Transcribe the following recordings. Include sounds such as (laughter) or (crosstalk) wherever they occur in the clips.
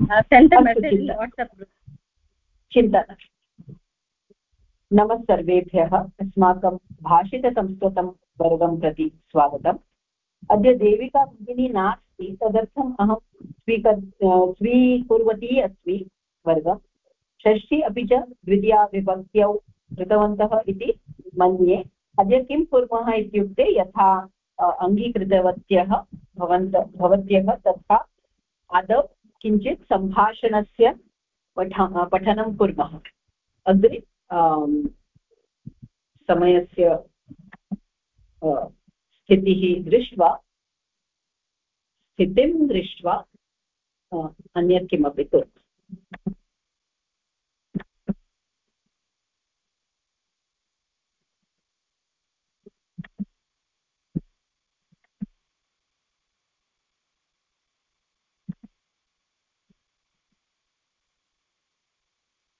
send a message in whatsapp group. चिन्ता नमः सर्वेभ्यः अस्माकं भाषितसंस्कृतं वर्गं प्रति स्वागतम् अद्य देविका भगिनी नास्ति तदर्थम् अहं स्वीक स्वीकुर्वती अस्मि वर्गं षष्ठी अपि च द्वितीया विभक्त्यौ कृतवन्तः इति मन्ये अद्य किं कुर्मः इत्युक्ते यथा अङ्गीकृतवत्यः भवन्त भवत्यः तथा आदौ किञ्चित् सम्भाषणस्य पठ पठनं कुर्मः। अग्रे समयस्य स्थितिः दृष्ट्वा स्थितिं दृष्ट्वा अन्यत् किमपि कुर्मः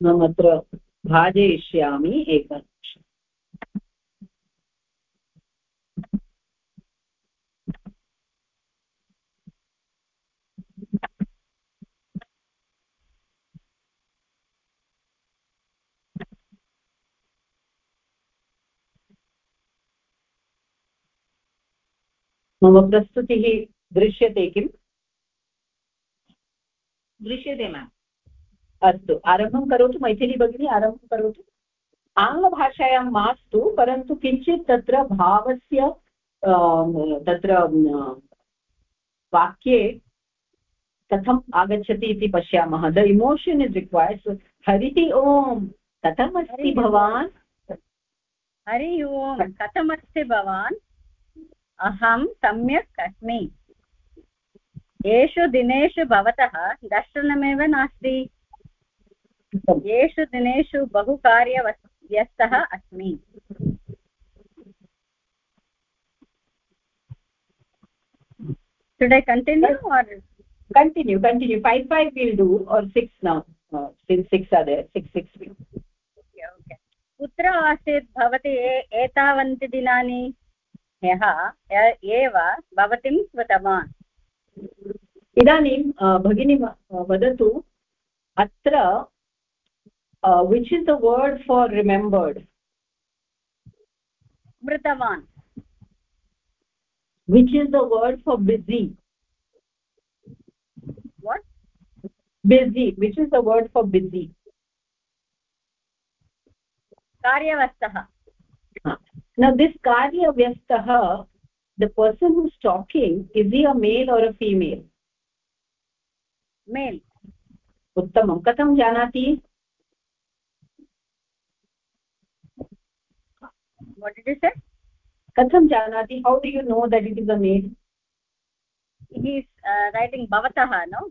अहमत्र भाजयिष्यामि एकनिमिषम् मम प्रस्तुतिः दृश्यते किम्? दृश्यते मेम् अस्तु आरम्भं करोतु मैथिली भगिनी आरम्भं करोतु। आङ्ग्लभाषायां मास्तु परन्तु किञ्चित् तत्र भावस्य तत्र वाक्ये कथम् आगच्छति इति पश्यामः। द इमोशन् इस् रिक्वैर्ड् हरिः ओम् कथमस्ति भवान्? हरि ओम् कथमस्ति भवान्? अहं सम्यक् अस्मि। एषु दिनेषु भवतः दर्शनमेव नास्ति। येषु दिनेषु बहु कार्यव्यस्तः अस्मि। Today continue or continue continue five five will do or six न सिक्स् अदे सिक्स् सिक्स् कुत्र आसीत् भवती एतावन्ति दिनानि ह्यः एव भवतीं कृतवान् इदानीं भगिनी वदतु अत्र which is the word for remembered मृतवान् which is the word for busy what busy which is the word for busy कार्यवस्थः now this karya vyastah the person who's talking is he a male or a female male उत्तमं कथं जानाति what did you say? कथं जानाति how do you know that it is a male? He is uh, writing bhavatah no?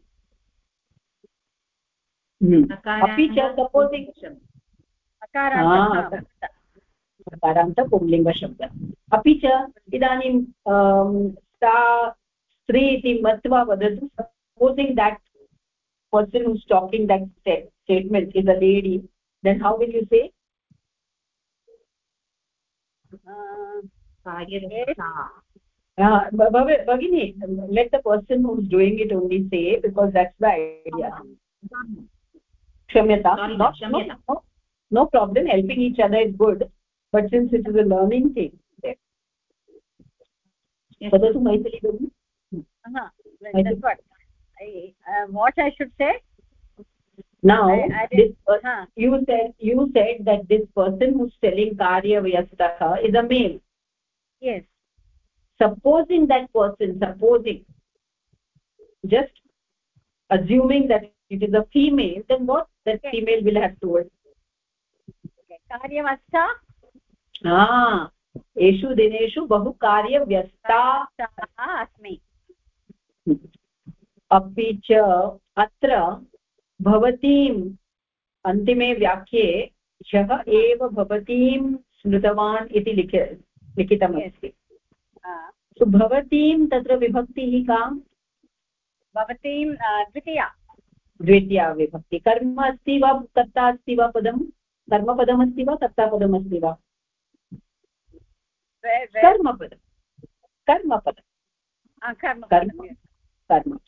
अपि च supposing अकारान्तः पुंलिङ्गशब्दः अपि च इदानीं सा स्त्री इति मत्वा वदतु supposing that person who's talking that statement is a lady then how will you say Uh, Bhavini, uh, let the person who's doing it only say because that's the idea. Uh-huh. Kshamyata. Not, Kshamyata. No, no problem. Helping each other is good. But since it is a learning thing, there. Yes. Vada tu Maithili uh-huh. uh, what I should say? now I, I this uh, you said you said that this person who's telling karya vyastah is a male yes supposing that person supposing just assuming that it is a female then what that okay. female will have told okay. कार्यवस्था एषु दिनेषु बहु कार्यव्यस्ता अस्मि अपि च अत्र भवतीम् अन्तिमे वाक्ये ह्यः एव भवतीं स्मृतवान् इति लिख लिखितमस्ति। भवतीं तत्र विभक्तिः का? भवतीं द्वितीया। द्वितीया विभक्ति। कर्म अस्ति वा कर्ता अस्ति वा पदं? कर्मपदमस्ति वा कर्तापदमस्ति वा? कर्मपदं। कर्मपदं। कर्म कर्म।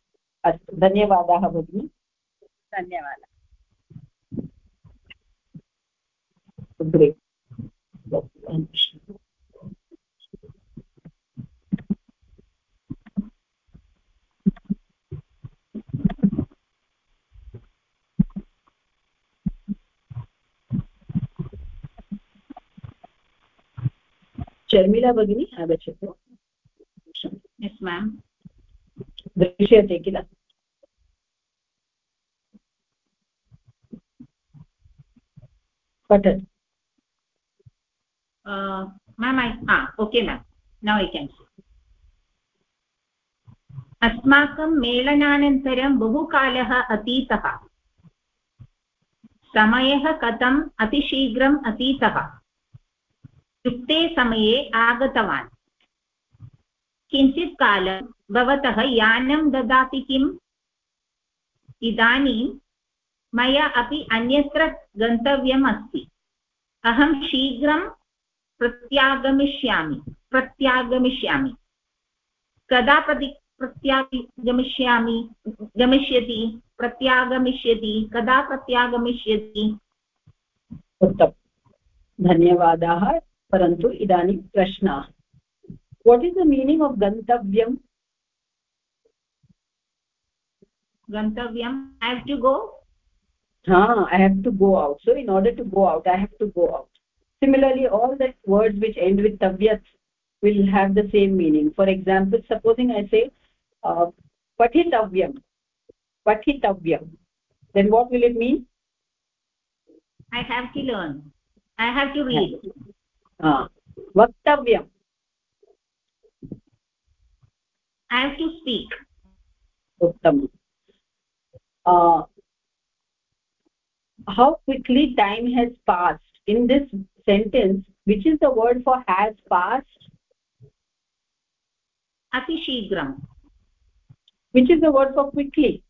अस्तु धन्यवादाः भगिनि। धन्यवादः। शर्मिला भगिनी आगच्छतु यस् मेम् दृश्यते किल पठतु ma'am I okay ma'am now I can अस्माकं मेलनानन्तरं बहुकालः अतीतः। समयः कथम् अतिशीघ्रम् अतीतः। युक्ते समये आगतवान्। किञ्चित् कालं भवतः यानं ददाति किम्? इदानीं मया अपि अन्यत्र गन्तव्यम् अस्ति अहं शीघ्रं प्रत्यागमिष्यामि प्रत्यागमिष्यामि। कदा प्रति प्रत्यागमिष्यामि गमिष्यति प्रत्यागमिष्यति कदा प्रत्यागमिष्यति? उत्तमं। धन्यवादाः परन्तु इदानीं प्रश्नाः। What is the meaning of गन्तव्यं गन्तव्यम् I have to go ah, i have to go out. So in order to go out i have to go out. Similarly all the words which end with tavyat will have the same meaning. For example supposing i say uh, patitavyam patitavyam then what will it mean? I have to learn. I have to read. Ah vaktavyam i have to speak. Uttam uh how quickly time has passed in this sentence. Which is the word for has passed? Atishigram. Which is the word for quickly?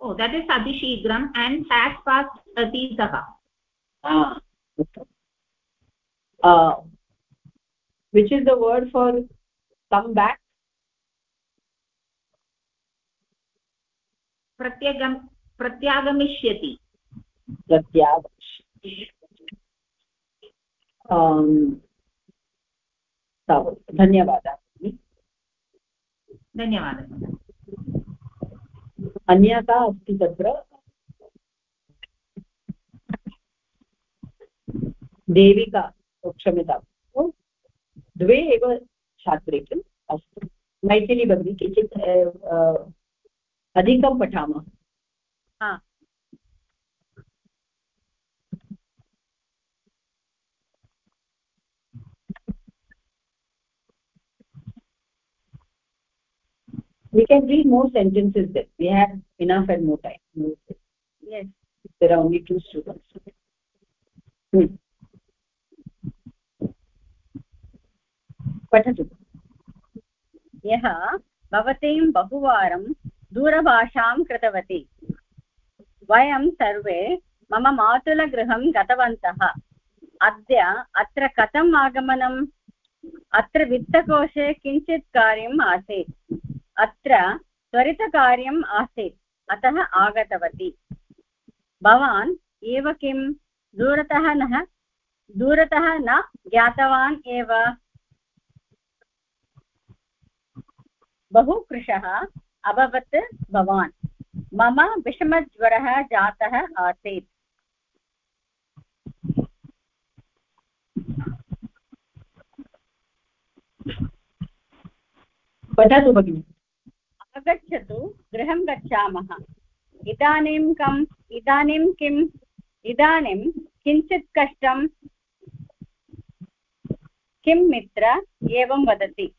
Oh that is atishigram and has passed atitah ah uh which is the word for come back प्रत्यगम प्रत्यागमिष्यति। तावत्। धन्यवादः धन्यवादः। अन्या का अस्ति तत्र देविका क्षम्यतां। द्वे एव छात्रे किम् अस्तु। मैथिली भगिनी किञ्चित् अधिकं पठामः we can read more sentences then we have enough and more time yes there are only two students hmm. पठतु यः भवतीं बहुवारं दूरभाषां कृतवती। वयं सर्वे मम मातुलगृहं गतवन्तः। अद्य अत्र कथम् आगमनम् अत्र वित्तकोशे किञ्चित् कार्यम् आसीत्। अत्र त्वरितकार्यम् आसीत्। अतः आगतवती। भवान् एव किं दूरतः न? दूरतः न ज्ञातवान् एव। बहु अभवत् भवान्। मम विषमज्वरः जातः आसीत्। पठतु भगिनि। आगच्छतु गृहं गच्छामः। इदानीं कम् इदानीं किम् इदानीं किञ्चित् कष्टं किं मित्र एवं वदति।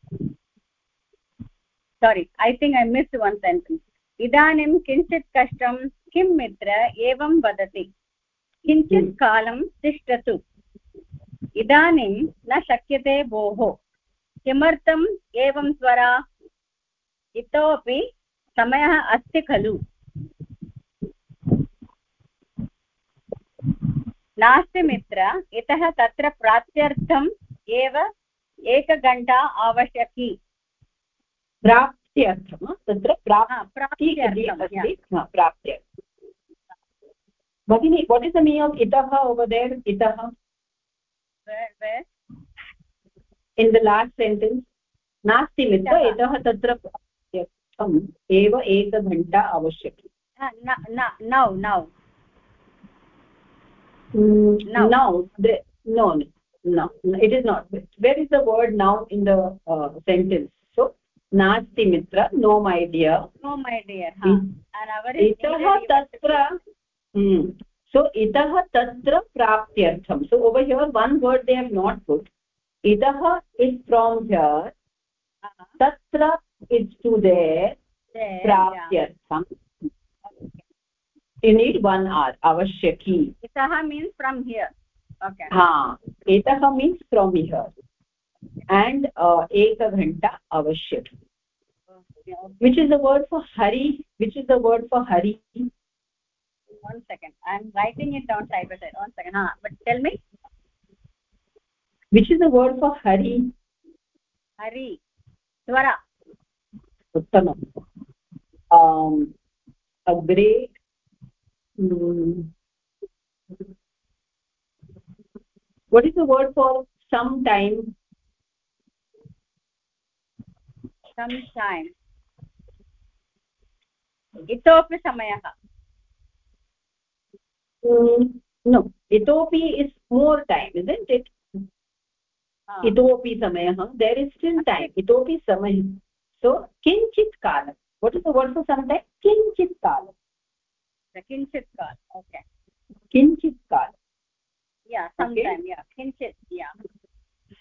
Sorry I think I miss one sentence इदानीं किञ्चित् कष्टं किं मित्र एवं वदति? किञ्चित् कालं तिष्ठतु। इदानीं न शक्यते भोः। किमर्थम् एवं स्वरा? इतोपि समयः अस्ति खलु। नास्ति मित्र इतः तत्र प्राप्त्यर्थम् एव एकघण्टा आवश्यकी। प्राप्त्यर्थं तत्र प्राप्ति प्राप्त्यर्थं अस्ति प्राप्त्यर्थं भगिनी what is the meaning of इतः ओवर् देर् इतः? इन् द लास्ट् सेण्टेन्स् नास्ति मित्र इतः। तत्र प्राप्त्यर्थम् एव एकघण्टा आवश्यकी नौ नौ now no no it is not. Where is the word now in the uh, sentence? नास्ति मित्र no my dear. No my dear इतः तत्र हम्म, सो इतः तत्र प्राप्त्यर्थं। So over here one word they have not good इतः is from here तत्र is to दे प्राप्त्यर्थम् need one आर् अवश्यकी इतः मीन्स् फ्रम् हियर् हा इतः means from here and uh, ekaghanta avashya which is the word for hari which is the word for hari? One second. I'm writing it down side by side. One second. Ah but tell me. Which is the word for hari? Hari. Swara uttamam. Um a great hmm, what is the word for some time? Some time mm, no itopi is more time isn't it ah. itopi samayah there is still time itopi samayah so kinchit kalam what is the word for some time kinchit kalam किञ्चित् काल okay किञ्चित् काल yeah sometime yeah kinchit yeah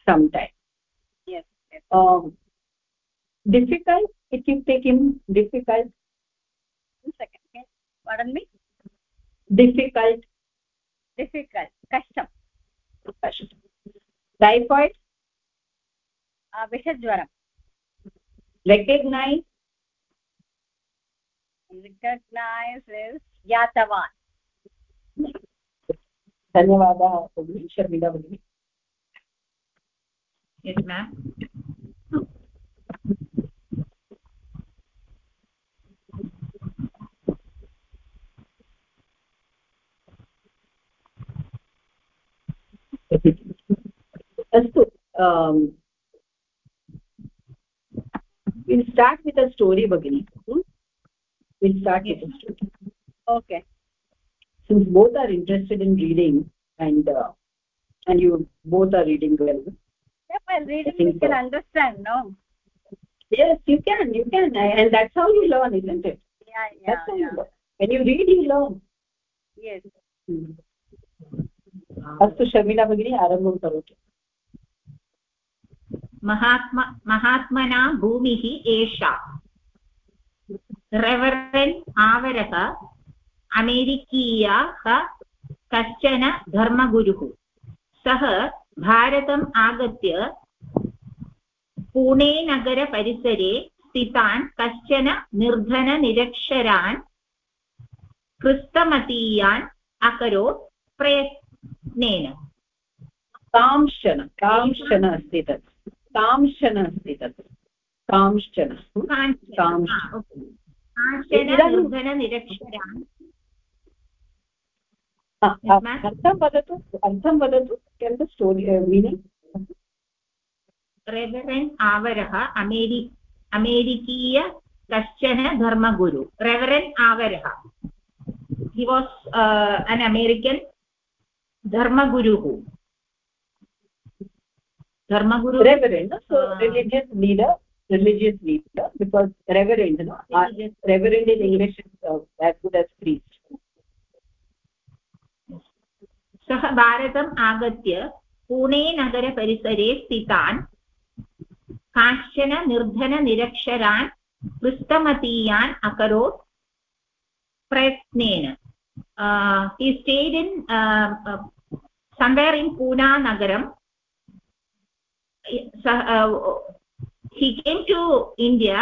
sometime yes, yes. Um kim difficult one second pardon me difficult difficult kashtam kashtam typhoid विषज्वरं recognize recognize is ज्ञातवान् धन्यवादः शर्मिला भगिनी yes ma'am अस्तु will start with a story भगिनी we'll start with the story okay since both are interested in reading and uh, and you both are reading well yeah while reading you can so. understand no Yes you can you can and that's how you learn isn't it yeah yeah, that's how yeah. You learn. when you read you learn yes अस्तु शर्मिला भगिनी आरम्भं करोतु महात्मा महात्मना भूमिः एषा रेवरन् आवरः अमेरिकीयः कश्चन धर्मगुरुः सः भारतम् आगत्य पुणेनगरपरिसरे स्थितान् कश्चन निर्धननिरक्षरान् कृस्तमतीयान् अकरोत् प्रयत्नेन कांश्चन कांश्चन अस्ति तत् कांश्चन अस्ति तत् कांश्चन निर्धननिरक्षरान् अर्थं वदतु अर्थं वदतु केन् स्टोरि मीनिङ्ग् रेवरेन् आवरः अमेरि अमेरिकीय कश्चन धर्मगुरु रेवरेन् आवरः हि वास् अन् अमेरिकन् धर्मगुरुः धर्मगुरु reverend religious leader religious leader because reverend no uh, reverend in english is uh, as good as priest. सः भारतम् आगत्य पुणेनगरपरिसरे स्थितान् काश्चन निर्धननिरक्षरान् पृष्ठमतीयान् अकरोत् प्रयत्नेन he stayed in somewhere in pune nagaram he came to india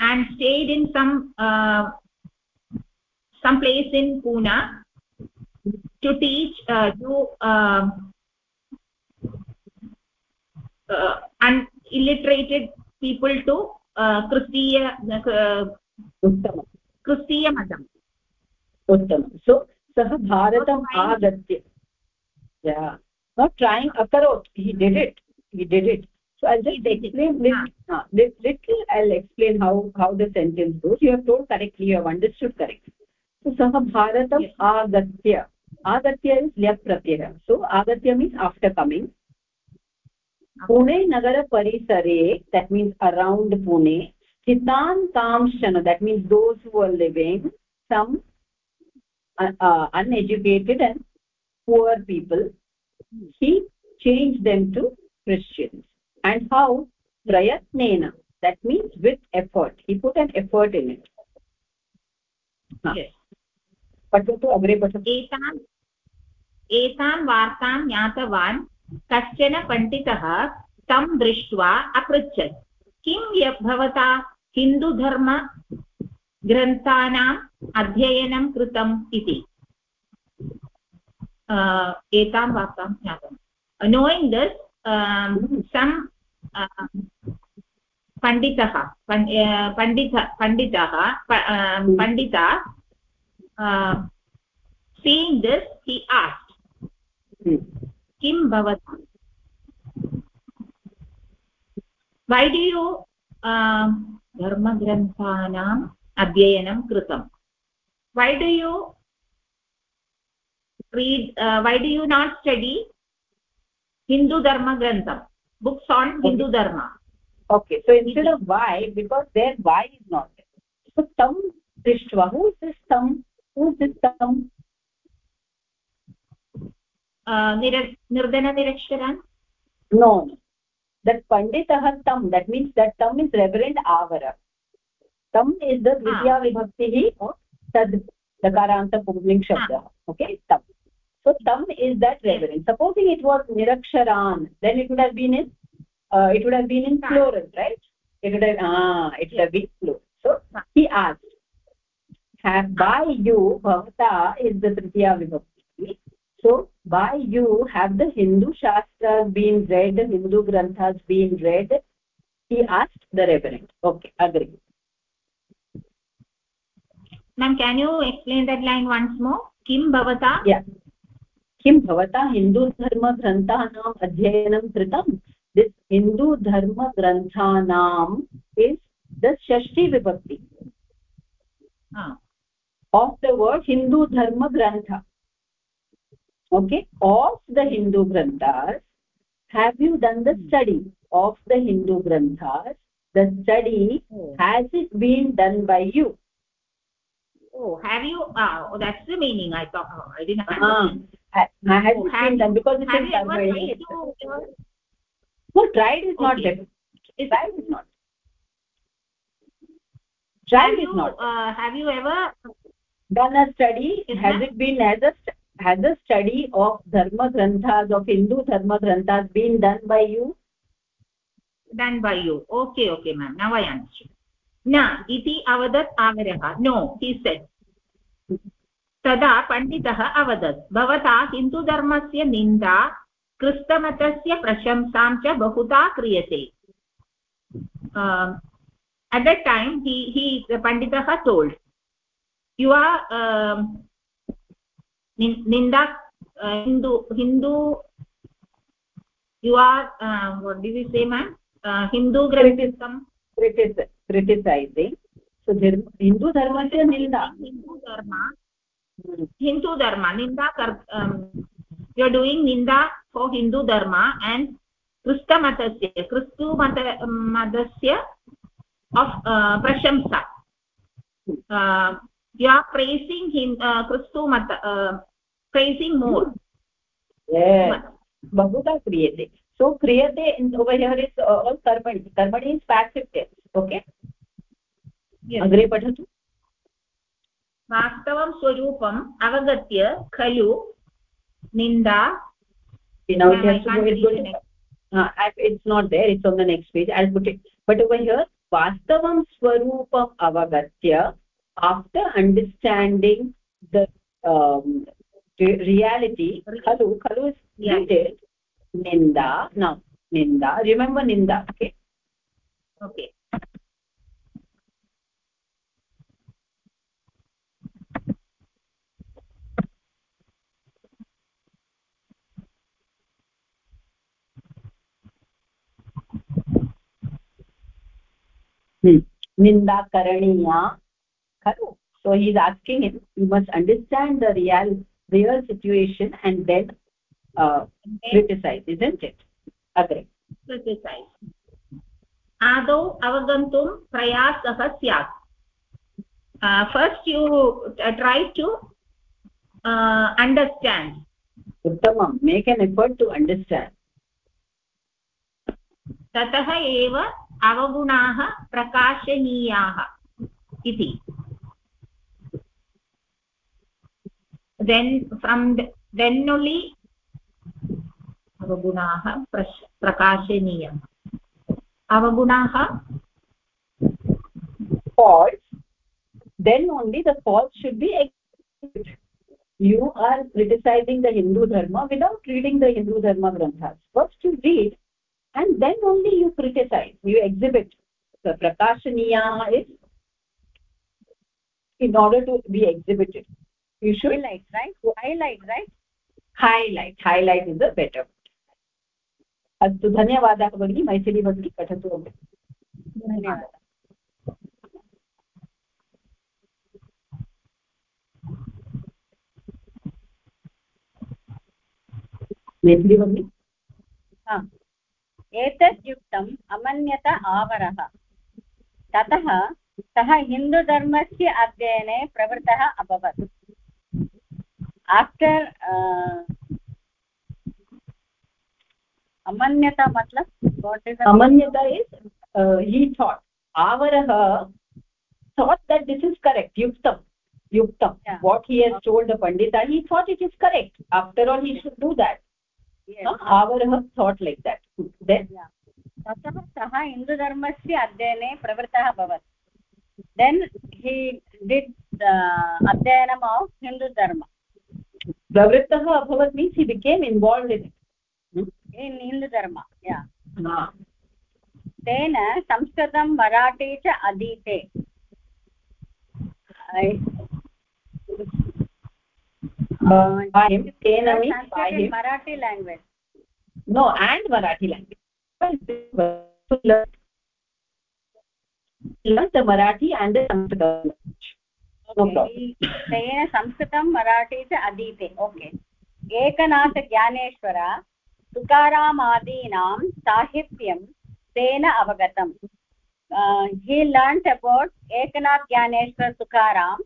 and stayed in some uh, some place in pune to teach uh, to uh, uh, unilliterated people to क्रिस्तीय उत्तमं क्रिस्तीयमतम् उत्तमं सो सः भारतम् आगत्य ट्रैङ्ग् अकरोत् he did it he did it so i'll just explain little, uh, little i'll explain how how the sentence goes you have told correctly you have understood correctly so sah bharatam agatya agatya is lyap pratyaya so agatya means after coming हाँ। पुणे नगर परिसरे that means around Pune स्थितान् that means means those were living some uneducated and poor people he change them to Christians and how प्रयत्नेन that means with effort he put an effort in it पठतु अग्रे पठतु। एतान् एतां वार्तां ज्ञातवान्। कश्चन पण्डितः तं दृष्ट्वा अपृच्छत्। किं भवता हिन्दुधर्मग्रन्थानाम् अध्ययनं कृतम् इति? एतां वार्तां ज्ञातम्। नोयिङ्ग् दिस् सम् पण्डितः पण्डित, पण्डितः पण्डिता seeing this, he asked. वै भवति? वैडियो धर्मग्रन्थानाम् अध्ययनं कृतं? Why did you read why did you not study हिन्दुधर्मग्रन्थं books on हिन्दुधर्म okay so instead of why because there why is not दृष्ट्वा who system who system uh nirdana niraksharan no that panditah tam that means that tam is reverend avara tam is the dvitiya vibhakti of tad dakaranta pumling shabda okay tam so tam is that reverend supposing it was niraksharan then it would have been in uh, it would have been in plural right it would have ah it would have been plural so he asked have by you bhavata is the tritiya vibhakti so by you have the hindu shastras been read hindu granthas been read he asked the reverend okay agree ma'am can you explain that line once more kim bhavata yeah किं भवता हिन्दुधर्मग्रन्थानाम् अध्ययनं कृतं this हिन्दुधर्मग्रन्थानाम् is the षष्टि विभक्ति of the word hindu dharma grantha okay of the hindu granthas have you done the study of the hindu granthas? The study oh. has it been done by you? Oh have you uh, oh, that's the meaning i thought oh, i didn't uh, has oh, it been done? because it is done by you. no tried is okay. not there tried is not tried have is you, not uh, have you ever done a study? Has it been as a has a study of dharma granthas of hindu dharma granthas been done by you done by you okay okay ma'am now i understand na iti avadat avarah no he said तदा पण्डितः अवदत् भवता हिन्दुधर्मस्य निन्दा कृस्तमतस्य प्रशंसां च बहुधा क्रियते at that time he he the panditah told you are uh, निन्दा Hindu Hindu you are this is same Hindu ग्रन्थिसम् हिन्दूधर्मस्य निन्दा हिन्दूधर्म हिन्दूधर्म निन्दा कर् यु आर् डूङ्ग् निन्दा फोर् हिन्दूधर्म एण्ड् क्रिस्तमतस्य क्रिस्तु मत मतस्य प्रशंसा uh, uh, you are praising him uh, kristu mat uh, praising more yes bahuda kriyate so kriyate in over here is uh, all karmani karmani is passive tense okay अग्रे पठतु वास्तवं स्वरूपम् अवगत्य खलु निन्दा uh, it's not there it's on the next page i'll put it but over here vastavam swarupam avagatya after understanding the um, reality kalu kalu is stated ninda. Now ninda. Remember ninda okay? Okay. Hmm. निन्दा करणीया खलु so he is asking it you must understand the real real situation and then criticise is it it अग्रे criticise आदौ अवगन्तुं प्रयासः स्यात् first you try to understand उत्तमं make an effort to understand ततः एव अवगुणाः प्रकाशनीयाः इति then from the, then only अवगुणाः प्रकाशनीयम् अवगुणाः faults then only the faults should be exhibited you are criticizing the hindu dharma without reading the hindu dharma granthas first you read and then only you criticize you exhibit the prakashaniya is in order to be exhibited You should highlight right? Highlight right? Highlight. Highlight is the better अस्तु धन्यवादः भगिनी मैथिली भगिनी पठतु धन्यवादः मैथिली भगिनी एतत् युक्तम् अमन्यत आवरः। ततः सः हिन्दुधर्मस्य अध्ययने प्रवृत्तः अभवत्। After amanyata matlab what is amanyata is uh, he thought avarah thought that this is correct yuktam yuktam yeah. what he has okay. told the pandita he thought it is correct after all he should do that yes. uh, avarah thought like that then yeah. ततः सः हिन्दुधर्मस्य अध्ययने प्रवृत्तः अभवत् then he did अध्ययनम् of हिन्दुधर्म प्रवृत्तः अभवत् means he became involved in it in हिन्दुधर्म या तेन संस्कृतं मराठी च अधीते Marathi language no and marathi language learn the marathi and the sanskrit तेन संस्कृतं मराठी च अधीते ओके एकनाथज्ञानेश्वर तुकारामादीनां साहित्यं तेन अवगतम् he learned about Eknath Dnyaneshwar Tukaram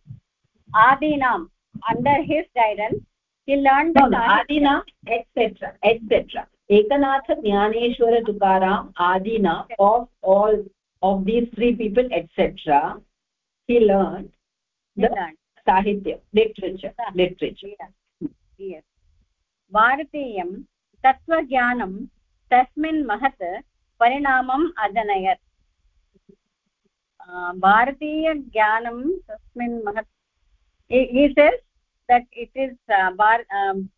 आदीनाम् under his guidance he आदीनाम् etcetera etcetera Eknath Dnyaneshwar Tukaram Adina of all of these three people etc he learned literature literature yes भारतीयं तत्त्वज्ञानं तस्मिन् महत् परिणामम् अजनयत् भारतीयज्ञानं तस्मिन् महत् he says that it is uh, bar, um,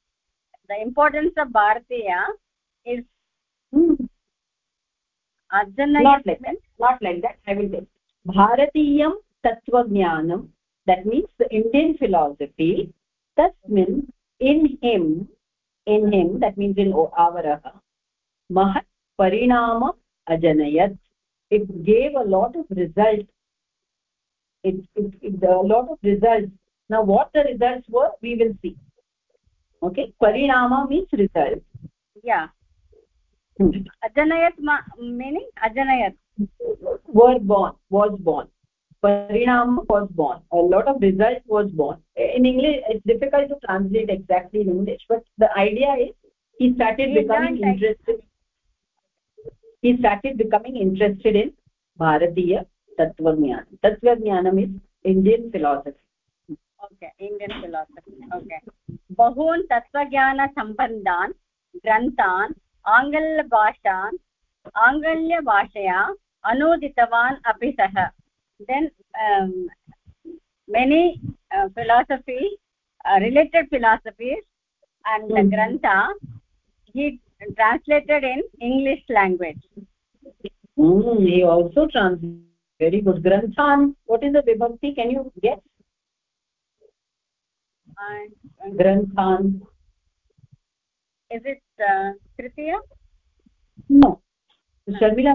the importance of bharatiya is hmm. not like that not like that i will say bharatiyam tatvajnanam that means the indian philosophy tasmin in him in him that means in avarah mahat parinama ajanayat. It gave a lot of result. It, it, it a lot of results. Now what the results were we will see. Okay? Parinama means result. Yeah. Hmm. ajanayat meaning ajanayat. Were born was born parinam was born a lot of result was born in english it's difficult to translate exactly in english but the idea is he started he becoming interested he started becoming interested in bharatiya tatvagnan tatvagnan is indian philosophy okay indian philosophy okay bahun tatvajnana sambandhan ग्रन्थान् आङ्ग्लभाषान् आङ्ग्ल्यभाषया अनुदितवान् अपि सः then um, many uh, philosophy uh, related philosophies and mm -hmm. the grantha he translated in english language. Mm, he also translated very good. Granthan what is the vibhakti? Can you guess? And, and granthan. Is it uh, tritiya? No. Sharmila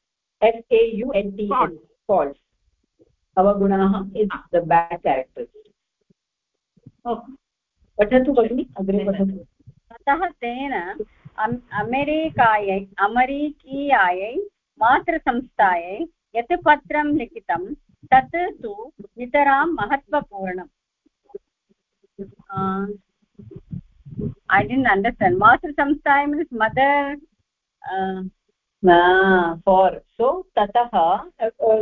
f a u n t s False. false avagunaha is the bad characters okay पठतु भगिनि अग्रे पठतु अतः तेन अमेरिकायै अमरीकीयायै मातृसंस्थायै यत् पत्रं लिखितं तत् तु नितरां महत्त्वपूर्णम्। ऐ डिण्ट् अण्डर्स्टाण्ड् मातृसंस्थाय मीन्स् मदर् फार् सो ततः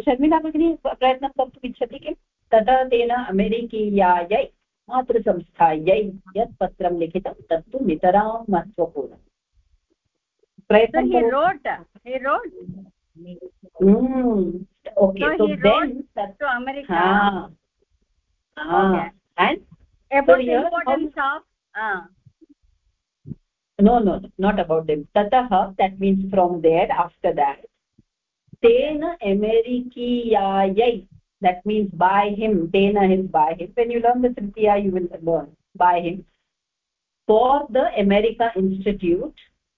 शर्मिला भगिनी प्रयत्नं कर्तुम् इच्छति किं ततः तेन अमेरिकीयायै मातृसंस्थायै यत् पत्रं लिखितं तत्तु नितरां महत्त्वपूर्णं प्रयत्नं he करोतु। wrote he so so he to america? Ah. Okay. and about here the importance of no no no, not about them. Tatah that means from there after that. Tena amerikiyayai that means by him. Tena is by him. When you learn the tritiya you will learn by him. For the america institute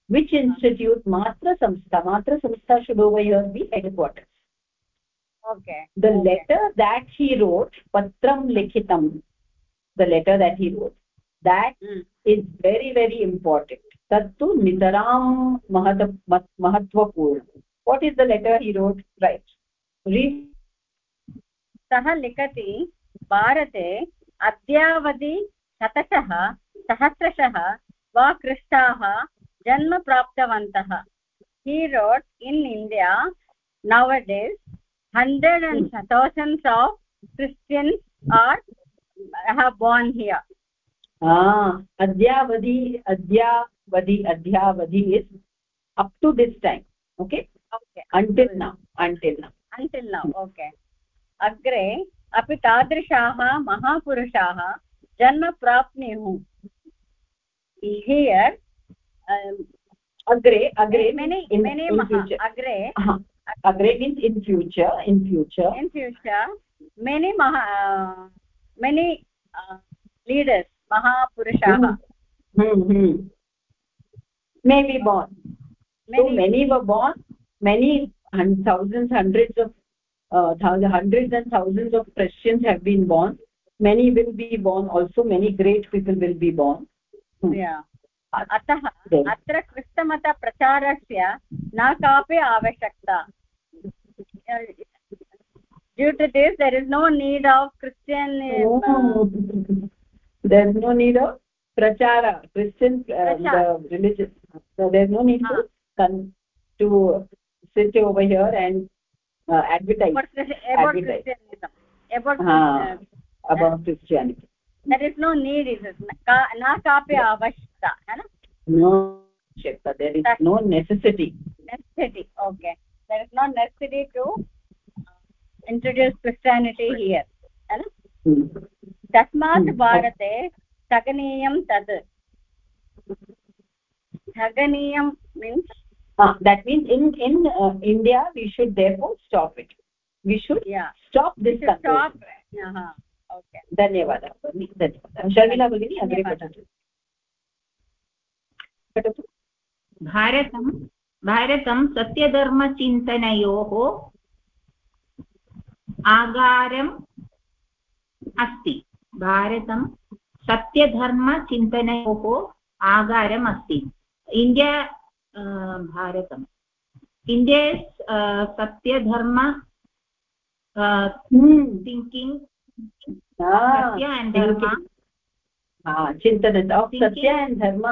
which institute? Matra samstha. Matra samstha should over here be headquarters. Okay. The okay. letter that he wrote patram likhitam. The letter that he wrote. That Mm. is very very important tattu nitaram mahat mahatvapurna what is the letter he wrote right read सः लिखति भारते अद्यावधि शतशः सहस्रशः वा कृष्टाः जन्म प्राप्तवन्तः he wrote in india nowadays hundred and thousands of christians are have born here ah adyavadi adyavadi adyavadi is up to this time okay okay until now until now until now okay अग्रे अपि तादृशाः महापुरुषाः जन्म प्राप्नुयुः here agre agre many in, many in maha future agre uh, agre means in future in future may be born so many were born many and thousands hundreds of uh, thousands, hundreds and thousands of christians have been born many will be born also many great people will be born Hmm. Yeah. अतः Then. अत्र क्रिस्तमतप्रचारस्य न कापि आवश्यकता (laughs) due to this there is no need of Christian Oh. (laughs) there's no need of prachara christian uh, Prachar. the religion so there's no need to come to sit over here and uh, advertise about Advertise. christianism about Ah. about christianity there is no need is न कापि आवश्यकता है न no Shekha, there is no necessity necessity okay there is no necessity to introduce christianity here है न Hmm. तस्मात् Hmm. भारते स्थगनीयं तद् स्थगनीयं means Ah, that means in in uh, india we should therefore stop it. We should या stop this control. Stop okay धन्यवादः शर्मिला भगिनी अग्रे। पठतु पठतु भारतं भारतं सत्यधर्मचिन्तनयोः आगारम् अस्ति. भारतं सत्यधर्मचिन्तनयोः आकारम् अस्ति इण्डिया भारतम्। इण्डिया सत्यधर्म थिङ्किङ्ग् सत्य धर्म। चिन्तन सत्य अण्ड् धर्म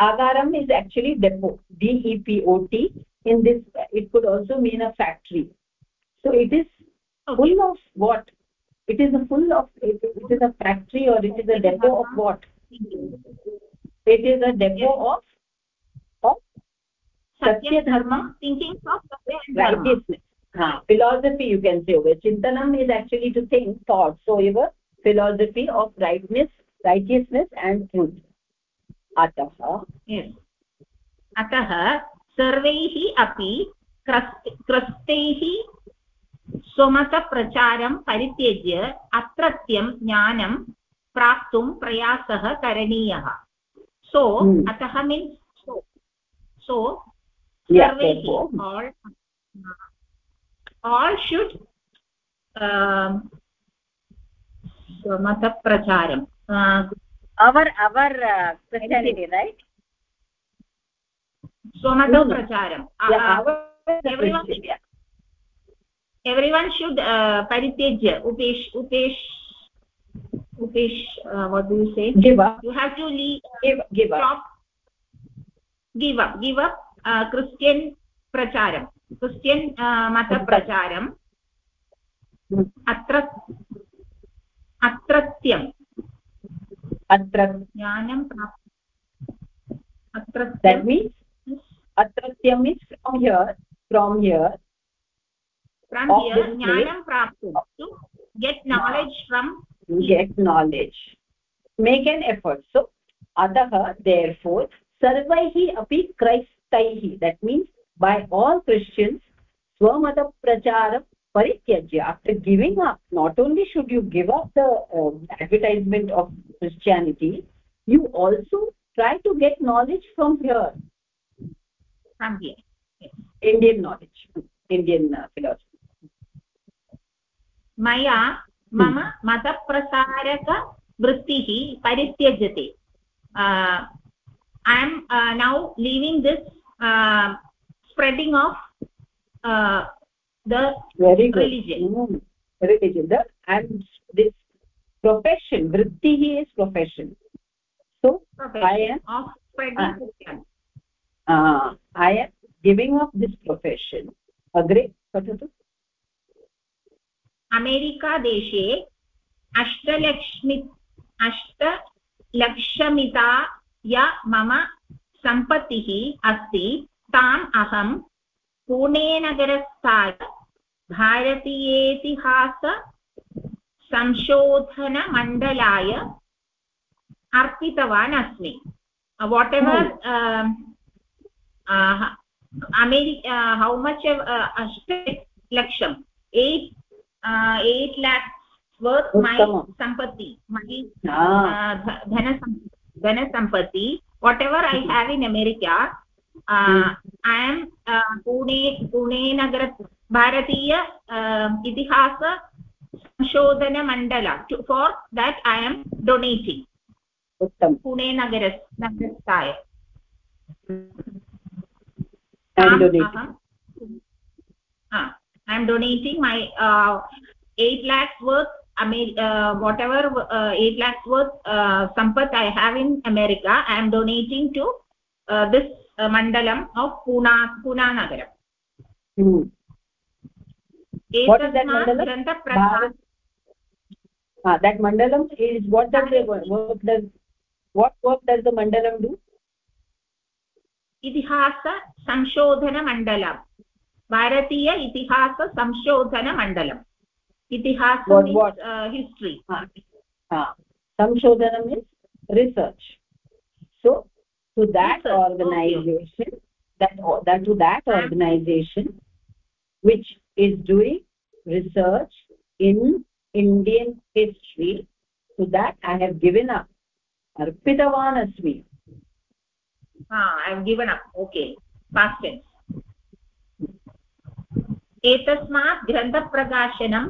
आगारम्। Is actually depot D E P O T in this it could also mean a factory so it is full of what? It is a full of, it, it is a factory or it is a depot of what? It is a depot of, of satyadharma thinking of satya and righteousness ha philosophy you can say over chintanam is actually to think thought so your philosophy of rightness righteousness and truth atah yes अतः सर्वैः अपि क्रस्तैः स्वमतप्रचारं परित्यज्य अत्रत्यं ज्ञानं प्राप्तुं प्रयासः करणीयः. सो hmm. अतः मीन्स् सो सो सर्वैः all all should uh, matapracharam uh, our our uh, everyone should, everyone should uh, parityajya upesh upesh upesh uh, what do you say give up you have to leave give, give up stop give up give up uh, christian pracharam Christian मतप्रचारम् अत्र अत्रत्यम् अत्र ज्ञानं अत्र that means अत्रत्यम् is from here from here from of here jnanam praptum to get knowledge from get knowledge. Make an effort. So atah therefore sarvaihi api kraistaihi that means by all christians swamata pracharam parityajya after giving up not only should you give up the um, advertisement of christianity you also try to get knowledge from here. From here yes. indian knowledge. Indian uh, philosophy. मया मम मतप्रसारकवृत्तिः परित्यज्यते। I am now leaving this spreading of religion वृत्तिः is profession I am giving of this profession अग्रे पठतु अमेरिकादेशे अष्टलक्ष्मि अष्टलक्षमिता या मम सम्पत्तिः अस्ति। ताम् अहं पुणेनगरस्थाय भारतीयेतिहाससंशोधनमण्डलाय अर्पितवान् अस्मि। वाट् एवर् अमेरि हौ मच् अष्ट लक्षम् eight eight lakhs worth my संपत्ति my धनसम्पत्ति whatever I have in America I am Pune Pune Nagar Bharatiya Itihas Sanshodhan Mandal for that I am donating Pune Nagar नगरस्थाय I am donating my eight lakhs worth uh, whatever uh, 8 lakhs worth uh, sampath i have in america i am donating to uh, this uh, mandalam of puna puna nagaram hmm. what is that mandalam Bharat, ah, that mandalam is what does the work does what work does the mandalam do इतिहास संशोधनमण्डलं भारतीय इतिहास संशोधनमण्डलम् इतिहास history संशोधनम् is research so to that research. organization okay. that that to that organization which is doing research in indian history to that i have given up arpitavan asmi ah i have given up okay past tense एतस्मात् ग्रन्थप्रकाशनं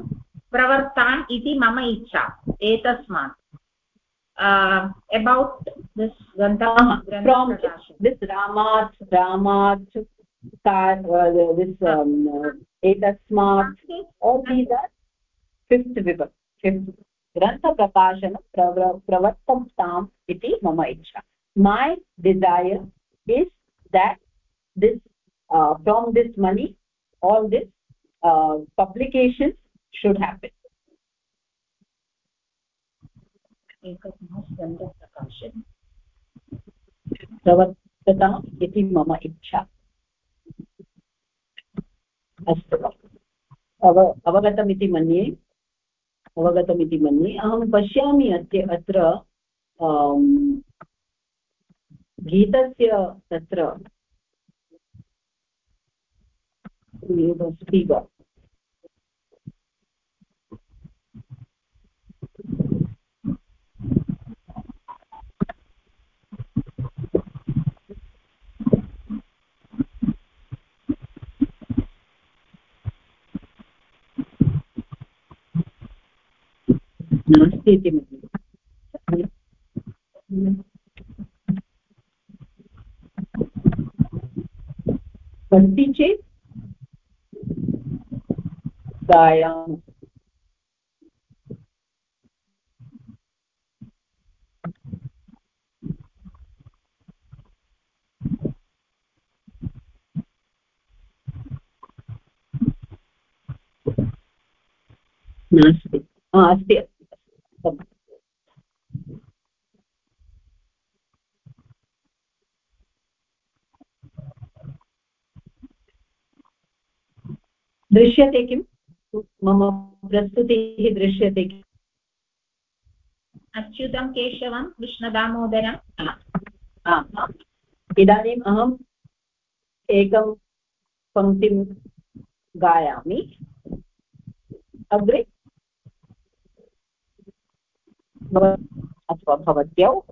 प्रवर्ताम् इति मम इच्छा। एतस्मात्। About this this रामात् रामात् this एतस्मात् fifth विभक् fifth ग्रन्थप्रकाशनं प्रवर्तताम् इति मम इच्छा। My desire is that this uh, from this money all this uh, publications should happen. प्रवर्तता इति मम इच्छा। अस्तु। अव अवगतमिति मन्ये अवगतमिति मन्ये। अहं पश्यामि अद्य अत्र गीतस्य तत्र अस्ति वा नास्ति इति अस्ति चेत् गायामि नास्ति अस्ति दृश्यते किम् मम प्रस्तुतिः दृश्यते। अच्युतं केशवं कृष्णदामोदरम्। इदानीम् अहम् एकं पङ्क्तिं गायामि। अग्रे। अथवा भवत्यौ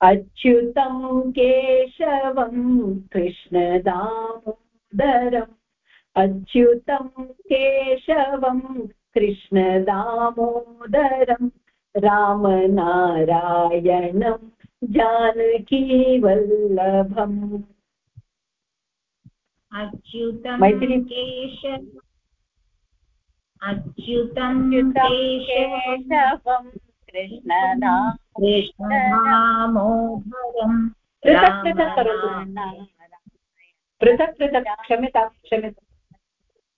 अच्युतं केशवं कृष्णदामोदरम्। अच्युतं केशवं कृष्णदामोदरं रामनारायणं जानकीवल्लभम्। अच्युतं केशव अच्युतं केशवं कृष्णदा कृष्णदामोदरं पृथक् पृथक् करोतु पृथक् पृथक् क्षम्यतां क्षम्यतां।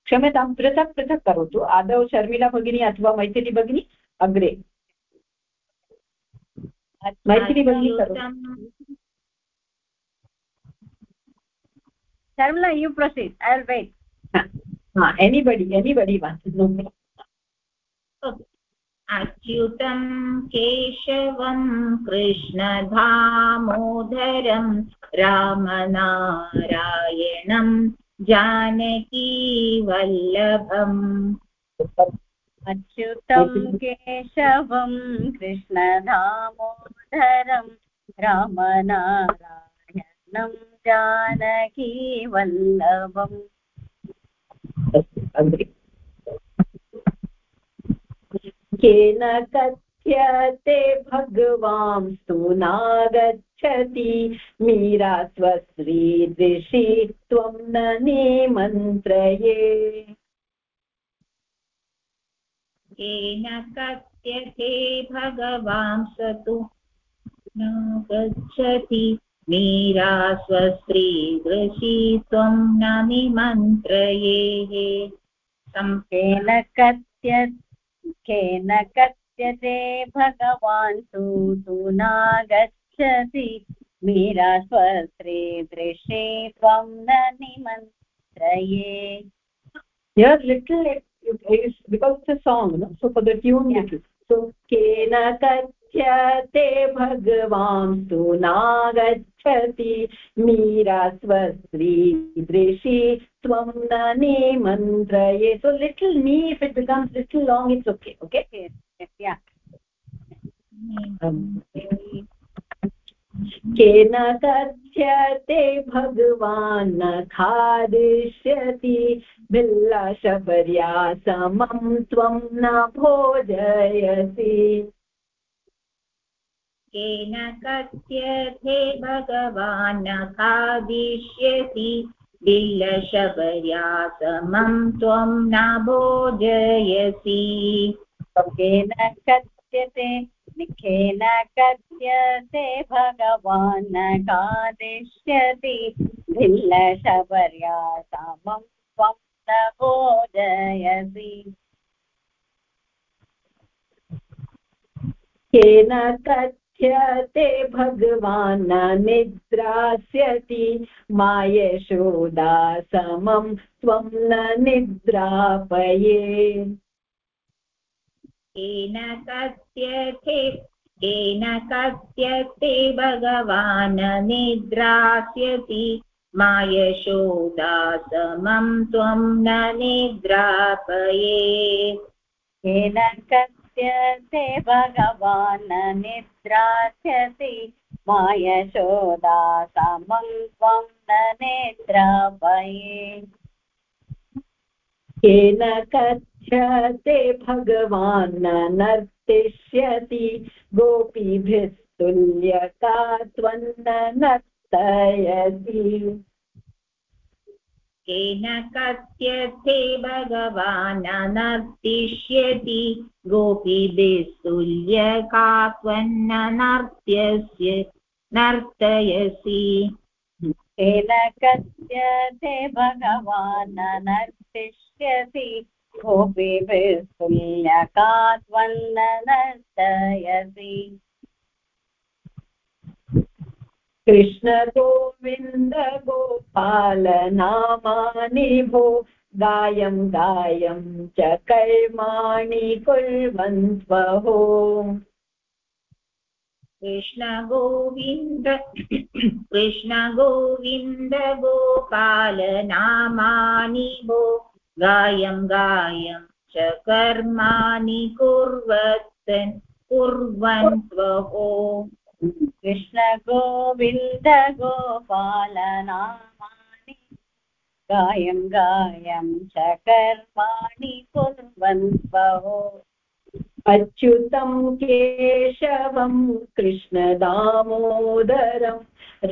क्षम्यतां पृथक् पृथक् करोतु। आदौ शर्मिला भगिनी अथवा मैथिली भगिनी अग्रे। मैथिली भगिनी करोतु। Sharmila you proceed I will wait anybody anybody अच्युतं केशवं कृष्णधामोदरं रामनारायणं जानकीवल्लभम् अच्युतं (laughs) केशवं कृष्णधामोदरं रामनारायणं जानकीवल्लभम् केन कथ्यते भगवांस्तु नागच्छति मीरा स्वश्रीदृशि त्वं न निमन्त्रये। केन कथ्यते भगवांस तु न गच्छति मीरा स्वस्त्रीदृशी त्वं न निमन्त्रयेः। केन कथ्य केन कथ्यते भगवान् तु तु नागच्छति मीरा स्वस्त्रीदृशे त्वं न निमन्त्रये Here little is because it's a song no? so for the tune yeah. little so kena कथ्यते भगवान् तु नागच्छति मीरा स्वस्त्रीदृशी त्वं न निमन्त्रये so little me if it becomes little long it's okay okay yeah um, केन कथ्यते भगवान् न खादिष्यति? बिल्लशबर्या समं त्वं न भोजयसि। केन कथ्यते भगवान् न खादिष्यति? बिल्लशबर्या समं त्वं न भोजयसि। केन कथ्यते निखेन कथ्यते भगवान् न खादिष्यति भिल्लशपर्या समं त्वं न भोजयसि केन कथ्यते भगवान् निद्रास्यति मायशोदा समं त्वं न निद्रापये। केन कथ्यते केन कथ्यते भगवान् निद्रास्यति मायशोदा समं त्वं न निद्रापये। केन कथ्यते भगवान् निद्रास्यति मायशोदा समं त्वं न निद्रापये। केन कथ्यते भगवान् नर्तिष्यति गोपीभिस्तुल्यका त्वन्न नर्तयति। केन कथ्यते भगवान् नर्तिष्यति गोपीभिस्तुल्यका त्वन्न नर्त्यस्य नर्तयसि। केन कथ्यते भगवान् नर्तिष्यति गोपीभिस्तुल्यका त्वन्न नर्तयसि कृष्ण गोविन्द गोपाल नामानि भो, गायं गायं च कर्माणि कुर्वन्त्वहो। कृष्ण गोविन्द, कृष्ण गोपाल भो गायं गायं च कर्माणि कुर्वन् कुर्वन्त्वहो कृष्ण गोविन्द गोपाल नामानि गायं गायं च कर्माणि कुर्वन्त्वहो अच्युतं केशवं कृष्णदामोदरं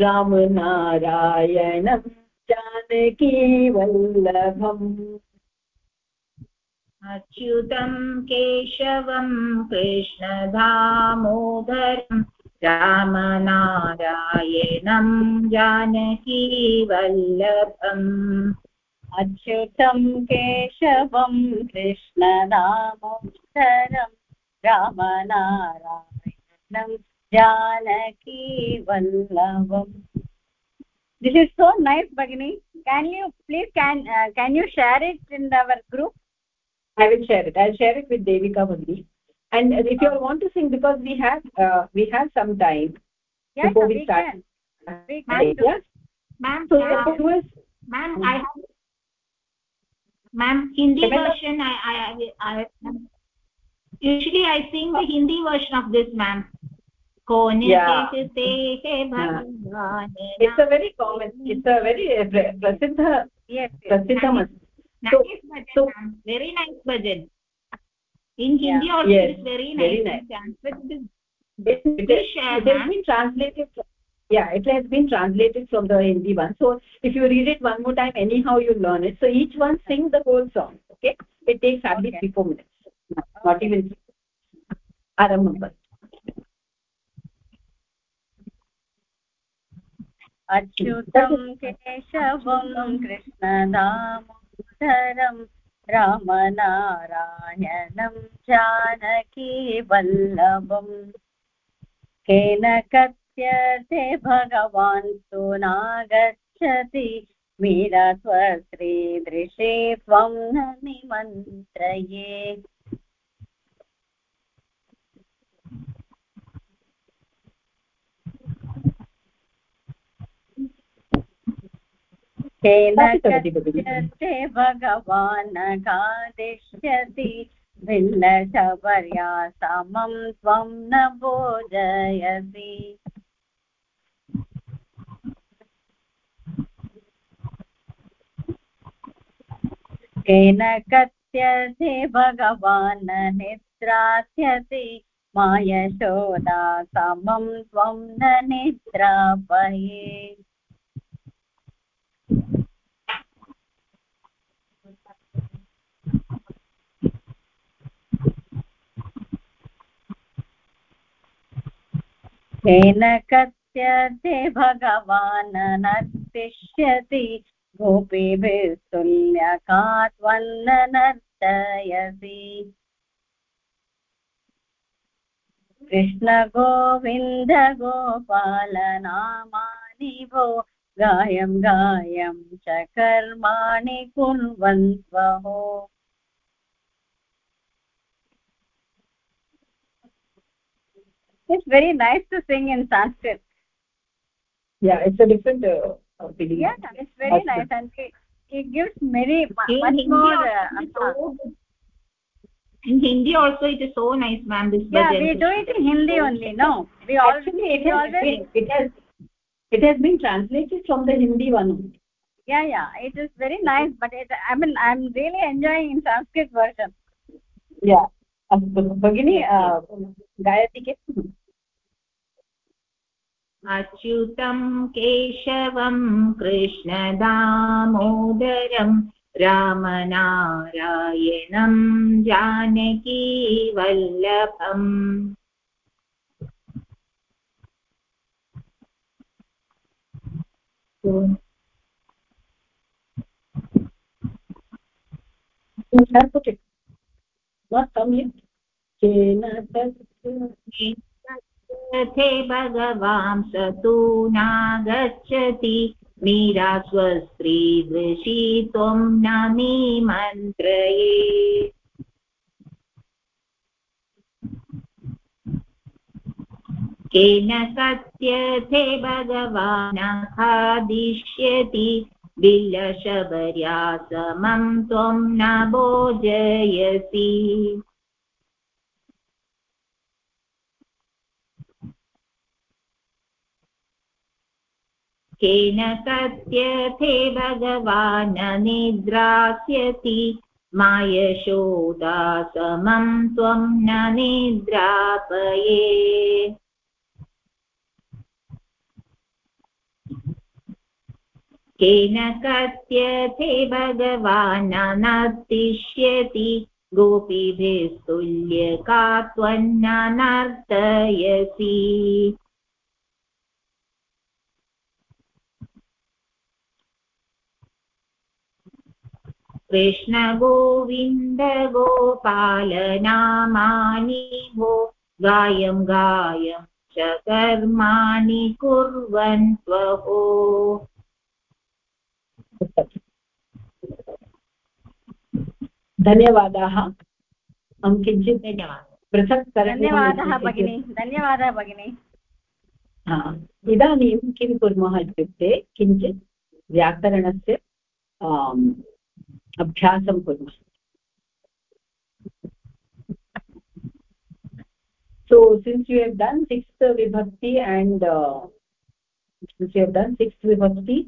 रामनारायणं जानकीवल्लभम् अच्युतं केशवं कृष्णदामोदरं रामनारायणं जानकीवल्लभम् अच्युतं केशवं कृष्णनामोत्तरं रामनारायणं जानकीवल्लभम् this is so nice bagini can you please can uh, can you share it in our group i will share it. I'll share it with devika only. And if you all want to sing because we have uh, we have some time yes, before we, we start. can. we can yes. ma'am so uh, ma'am ma'am i have ma'am hindi version I, I i i usually i sing the hindi version of this ma'am. Yeah. it's a very common it's a very uh, prasidha yes, yes nice so bhajan so- ma'am very nice bhajan in hindi Yeah. also Yes, it is very nice, very nice. Sanskrit it is it, it, Please share, it has ma'am. been translated from, yeah it has been translated from the hindi one so if you read it one more time anyhow you learn it so each one sing the whole song okay it takes hardly Okay. three four minutes No, not even arambam अच्युतं केशवं कृष्णदामोदरं रामनारायणं जानकीवल्लभम् केन कथ्यते भगवान् तु नागच्छति। मीरस्वश्रीदृशे त्वं न निमन्त्रये केन स्थापितवती भगिनी। कथ्यते भगवान् खादिष्यति भिन्नशपर्या समं त्वं न भोजयसि। केन कथ्यते भगवान् निद्रास्यति मायशोदा समं त्वं न निद्रापये। केन कथ्यते भगवान् नर्तिष्यति। गोपीभिस्तुल्यका त्वन्न नर्तयसि कृष्णगोविन्द गोपालनामानि भो गायं गायं च कर्माणि कुर्वन्त्वहो it's very nice to sing in sanskrit yeah it's a different uh, feeling yeah it's very nice and it, it gives many much more uh, in hindi also it is so nice ma'am this yeah we do it in hindi only no we actually it has, always, been, it has it has been translated from the hindi one yeah yeah it is very nice but it, i mean i'm really enjoying in sanskrit version yeah अस्तु भगिनी गायति के अच्युतं केशवं कृष्णदामोदरं रामनारायणं जानकीवल्लभम् केन थे भगवां स तु नागच्छति। मीरा स्वस्त्रीदृशी त्वं न निमन्त्रये केन कथ्यते भगवान् बिल्लशबर्या समं त्वं न भोजयसि। केन कथ्यते भगवान् निद्रास्यति। मायशोदा समं त्वं न निद्रापये। केन कथ्यते भगवान् नर्तिष्यति गोपीभिस्तुल्यका त्वन्न नर्तयसि कृष्णगोविन्द गोपालनामानि भो गायं गायं च कर्माणि कुर्वन्त्वहो धन्यवादाः। अहं किञ्चित् पृथक् धन्यवादः भगिनी धन्यवादः भगिनी। इदानीं किं कुर्मः इत्युक्ते किञ्चित् व्याकरणस्य अभ्यासं कुर्मः so since you have done six vibhakti and since you have done six vibhakti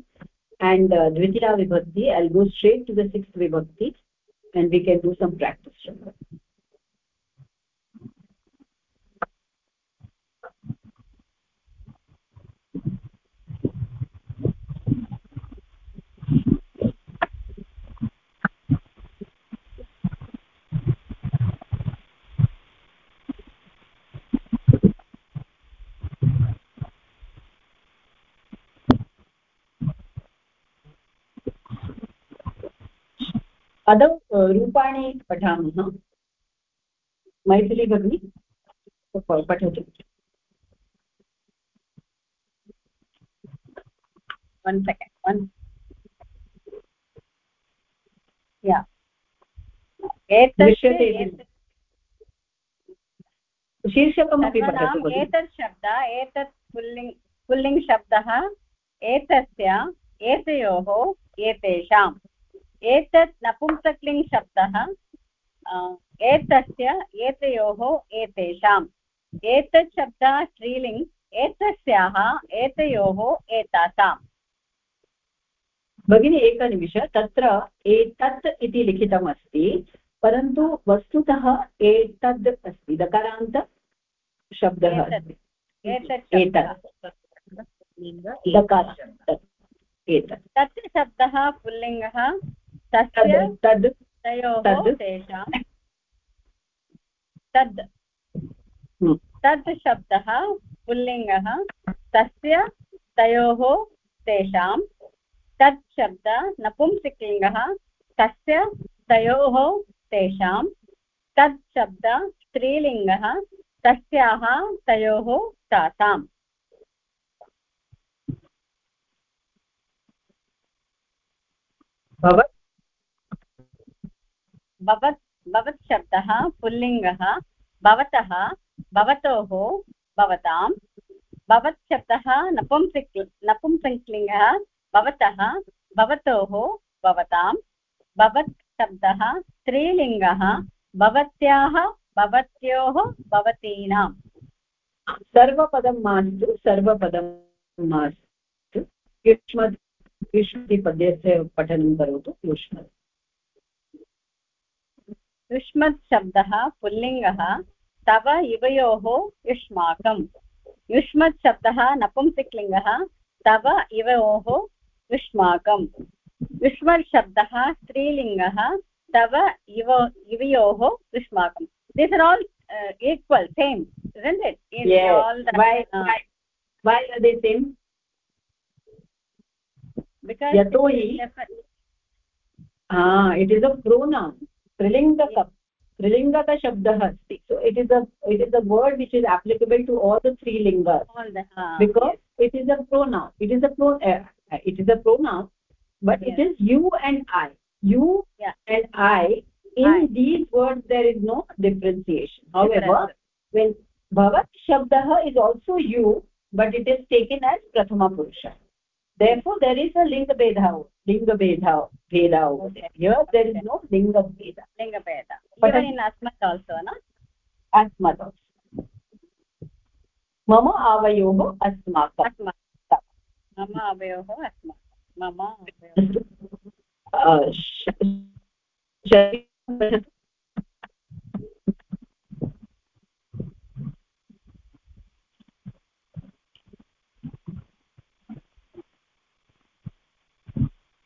and द्वितीया विभक्ति I go straight to the six vibhakti and we can do some practice अदौ रूपाणि पठामः। मैथिली भगिनी पठतु। Second one yeah. शीर्षकमपि एतत् शब्द एतत् pulling pulling शब्दः एतस्य एतयोः एतेषाम्। एतत् नपुंसक्लिङ्ग् शब्दः एतस्य एतयोः एतेषाम्। एतत् शब्दः स्त्रीलिङ्ग् एतस्याः एतयोः एतासाम्। भगिनी एकनिमिष तत्र एतत् इति लिखितमस्ति परन्तु वस्तुतः एतद् अस्ति दकारान्त शब्दः एतत् एतत् तत् शब्दः पुल्लिङ्गः तस्य तद् तयोः तेषां। तद्। तद् शब्दः पुल्लिङ्गः तस्य तयोः तेषां। तत् शब्द नपुंसकलिङ्गः तस्य तयोः तेषां। तत् शब्द स्त्रीलिङ्गः तस्याः तयोः तासाम् भवत् भवत् भवत् शब्दः, पुल्लिङ्गः, भवतः, भवतोः, भवतां, भवत् शब्दः, नपुंसक्, नपुंसक्लिङ्गः, भवतः, भवतोः, भवतां, भवत् शब्दः, स्त्रीलिङ्गः, भवत्याः, भवत्योः भवतीनाम् सर्वपदं मास्तु सर्वपदं मास्तु। युष्मद् युष्मतिपद्यस्य पठनं करोतु युष्मत् युष्मत् शब्दः पुल्लिङ्गः तव इवयोः युष्माकम्। युष्मत् शब्दः नपुंसकलिङ्गः तव इवयोः युष्माकम्। युष्मत् शब्दः स्त्रीलिङ्गः तव इव इवयोः युष्माकम्। This are all equal same isn't it? In yes. all the why, uh, why why are they same? Because यतोहि ah it is a pronoun. त्रिलिङ्ग त्रिलिङ्गत शब्दः अस्ति so it is at is a word which is applicable to all the three लिङ्ग because it is a pro नाम् it is a pro it is a pro नाम् but it is you and I you and I in these words there is no differentiation however when भवत् शब्दः is also you but it is taken as प्रथमपुरुष therefore there is a linga bedha linga bedha bheda over there here there is no linga bheda lingabheda But even I- in asmat also no अस्मत् मम आवयोः अस्माकं मम अवयोः अस्माकं मम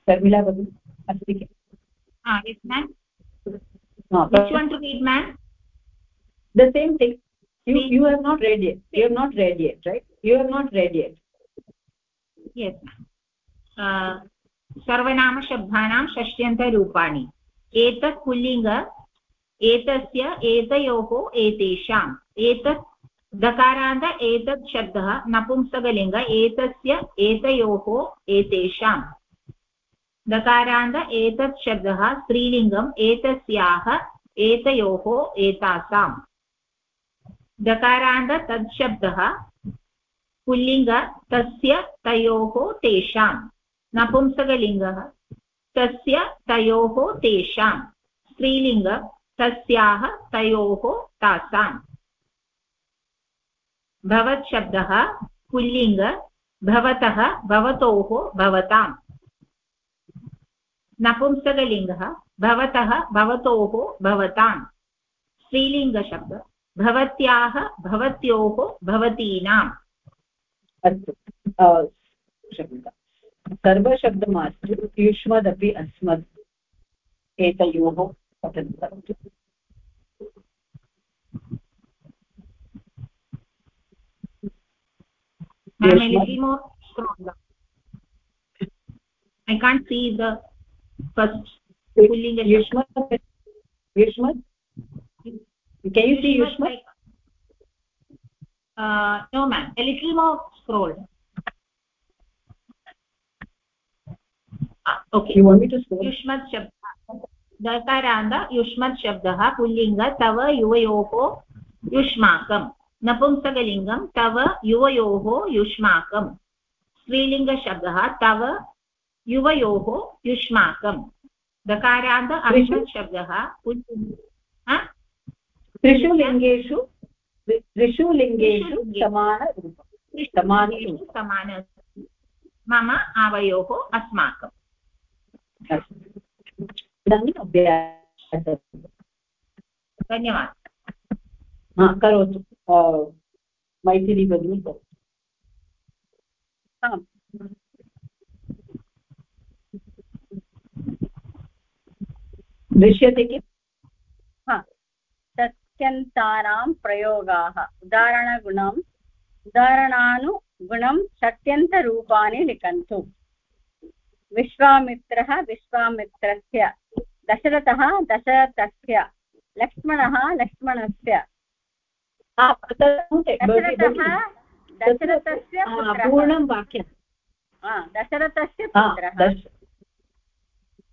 शर्मिला भगिनी अस्ति किल the same you have not radiate you have not radiate you have not radiate सर्वनामशब्दानां षष्ट्यन्तरूपाणि एतत् पुल्लिङ्ग एतस्य एतयोः एतेषाम् एतत् दकारान्त एतत् शब्दः नपुंसकलिङ्ग एतस्य एतयोः एतेषाम् दकारान्त एतत् शब्दः स्त्रीलिङ्गम् एतस्याः, एतयोः, एतासाम्। दकारान्त तत् शब्दः, पुल्लिङ्ग तस्य तयोः तेषाम्। नपुंसकलिङ्गः, तस्य तयोः तेषाम्। स्त्रीलिङ्ग तस्याः तयोः तासाम्। भवत् शब्दः, पुल्लिङ्ग भवतः भवतोः भवताम्। नपुंसकलिङ्गः भवतः भवतोः भवताम्। स्त्रीलिङ्गशब्द भवत्याः भवत्योः भवतीनाम्। अस्तु। सर्वशब्दमास्तु युष्मदपि अस्मत् एतयोः पठनं करोतु। Ma'am, a little more? Scroll. I can't see the first pulling a युष्मत् युष्मत् can you see Yushmat, like, uh, no ma'am a little more scroll Ah, okay you want me to scroll युष्मत् शब्दः दकारान्त युष्मत् शब्दः पुल्लिङ्ग तव युवयोः युष्माकम् नपुंसकलिङ्गं तव युवयोः युष्माकम् स्त्रीलिङ्गशब्दः तव युवयोः युष्माकम् दकारान्त अस्मत् शब्दः पुल्लिङ्ग हा? त्रिषु लिङ्गेषु त्रिषु लिङ्गेषु समानरूपं समान मम आवयोः अस्माकम् धन्यवादः। करोतु। मैथिली भगिनी करोतु। आम्। दृश्यते किम्? हा सत्यन्तानां प्रयोगाः। उदाहरणगुणम् उदाहरणानुगुणं सत्यन्तरूपाणि लिखन्तु। विश्वामित्रः विश्वामित्रस्य दशरथः दशरथस्य लक्ष्मणः लक्ष्मणस्य। दशरथः दशरथस्य पूर्णं वाक्यं दशरथस्य पुत्रः।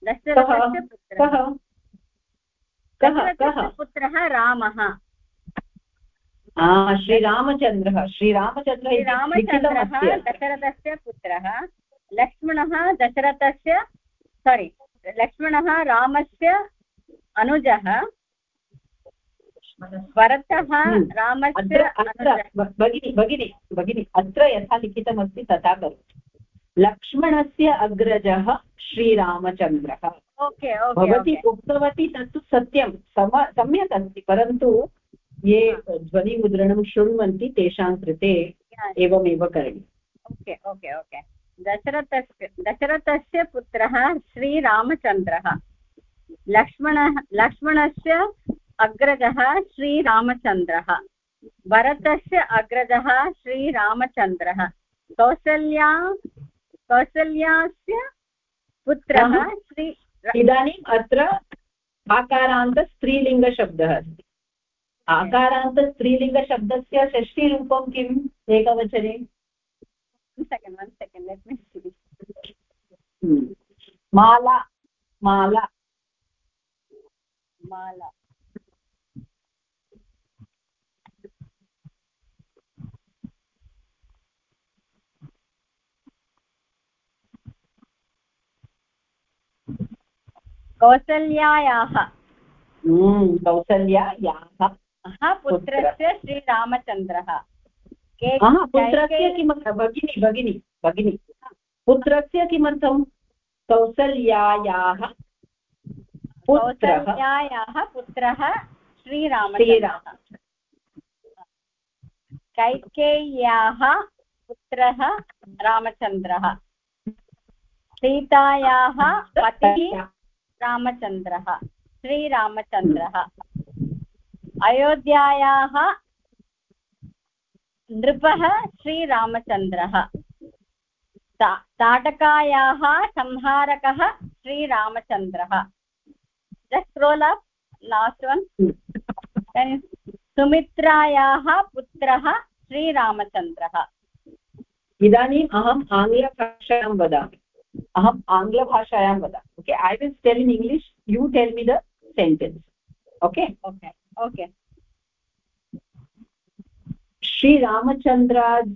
दशरथस्य पुत्रः कः कः दशरथस्य कः पुत्रः रामः। श्रीरामचन्द्रः। श्रीरामचन्द्रः अत्र। दशरथस्य पुत्रः। लक्ष्मणः दशरथस्य सारि लक्ष्मणः रामस्य अनुजः। भरतः हम्म। रामस्य भगिनि भगिनि भगिनि अत्र यथा लिखितमस्ति तथा करोतु। लक्ष्मणस्य अग्रजः श्रीरामचन्द्रः। भवती ओके उक्तवती तत्तु सत्यं। सम सम्यक् अस्ति परन्तु ये ध्वनिमुद्रणं शृण्वन्ति तेषां कृते एवमेव करणीयम्। ओके ओके ओके दशरथस्य दशरथस्य पुत्रः श्रीरामचन्द्रः। लक्ष्मणः लक्ष्मणस्य अग्रजः श्रीरामचन्द्रः। भरतस्य अग्रजः श्रीरामचन्द्रः। कौसल्या कौसल्यास्य पुत्रः श्री इदानीम् अत्र आकारान्तस्त्रीलिङ्गशब्दः अस्ति। आकारान्तस्त्रीलिङ्गशब्दस्य षष्टिरूपं किम्? एकवचने। हम्म। माला माला। माला। कौसल्यायाः। हम्म, कौसल्या याः हा पुत्रस्य श्रीरामचन्द्रः। पुत्रस्य किमर्थं? भगिनी भगिनी भगिनी। पुत्रस्य किमर्थं? कौसल्यायाः कौसल्यायाः पुत्रः श्रीरामचन्द्रः। श्रीराम। कैकेय्याः पुत्रः रामचन्द्रः। सीतायाः पतिः रामचन्द्रः श्रीरामचन्द्रः। अयोध्यायाः नृपः श्रीरामचन्द्रः। ताटकायाः संहारकः श्रीरामचन्द्रः। सुमित्रायाः पुत्रः श्रीरामचन्द्रः। इदानीम् अहम् आङ्ग्लभाषायां वदामि। अहम् आङ्ग्लभाषायां वदामि। Okay I will tell in English you tell me the sentence okay okay okay श्रीरामचन्द्रा's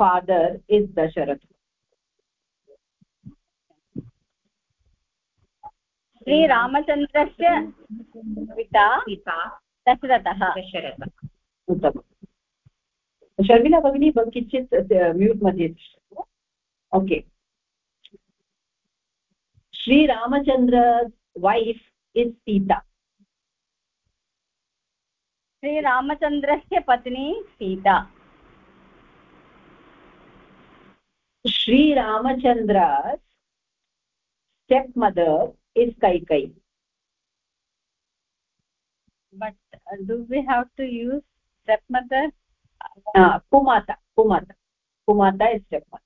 father is Dasharath. श्रीरामचन्द्रस्य पिता पिता दशरथः। दशरथ। उत्तमम् शर्मिला भगिनी किञ्चित् म्यूट् मध्ये तिष्ठतु okay Shriramachandra wife is Sita श्रीरामचन्द्रस्य पत्नी Sita श्रीरामचन्द्रा's stepmother is Kaikai. but uh, do we have to use stepmother Uh, Pumata, Pumata. Pumata is stepmother.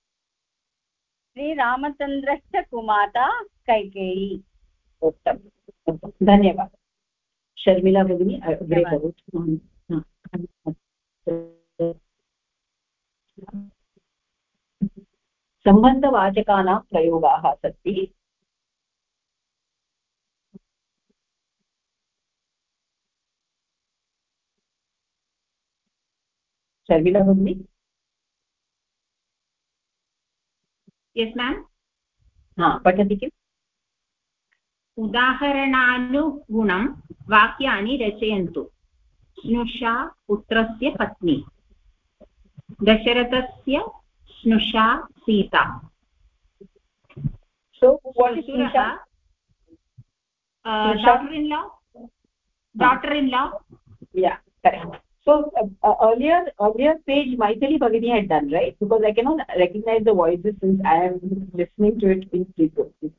श्रीरामचन्द्रस्य कुमाता कैकेयी उत्तमं धन्यवादः। शर्मिला भगिनी अग्रे। करोतु। सम्बन्धवाचकानां प्रयोगाः सन्ति। शर्मिला भगिनी? यस् मेम् हा पठति किम्? उदाहरणानुगुणं वाक्यानि रचयन्तु स्नुषा पुत्रस्य पत्नी दशरथस्य स्नुषा Sita? Daughter in law daughter in law yeah correct so uh, uh, earlier earlier page maithili bhagini had done right because i cannot recognize the voices since i am listening to it in frequency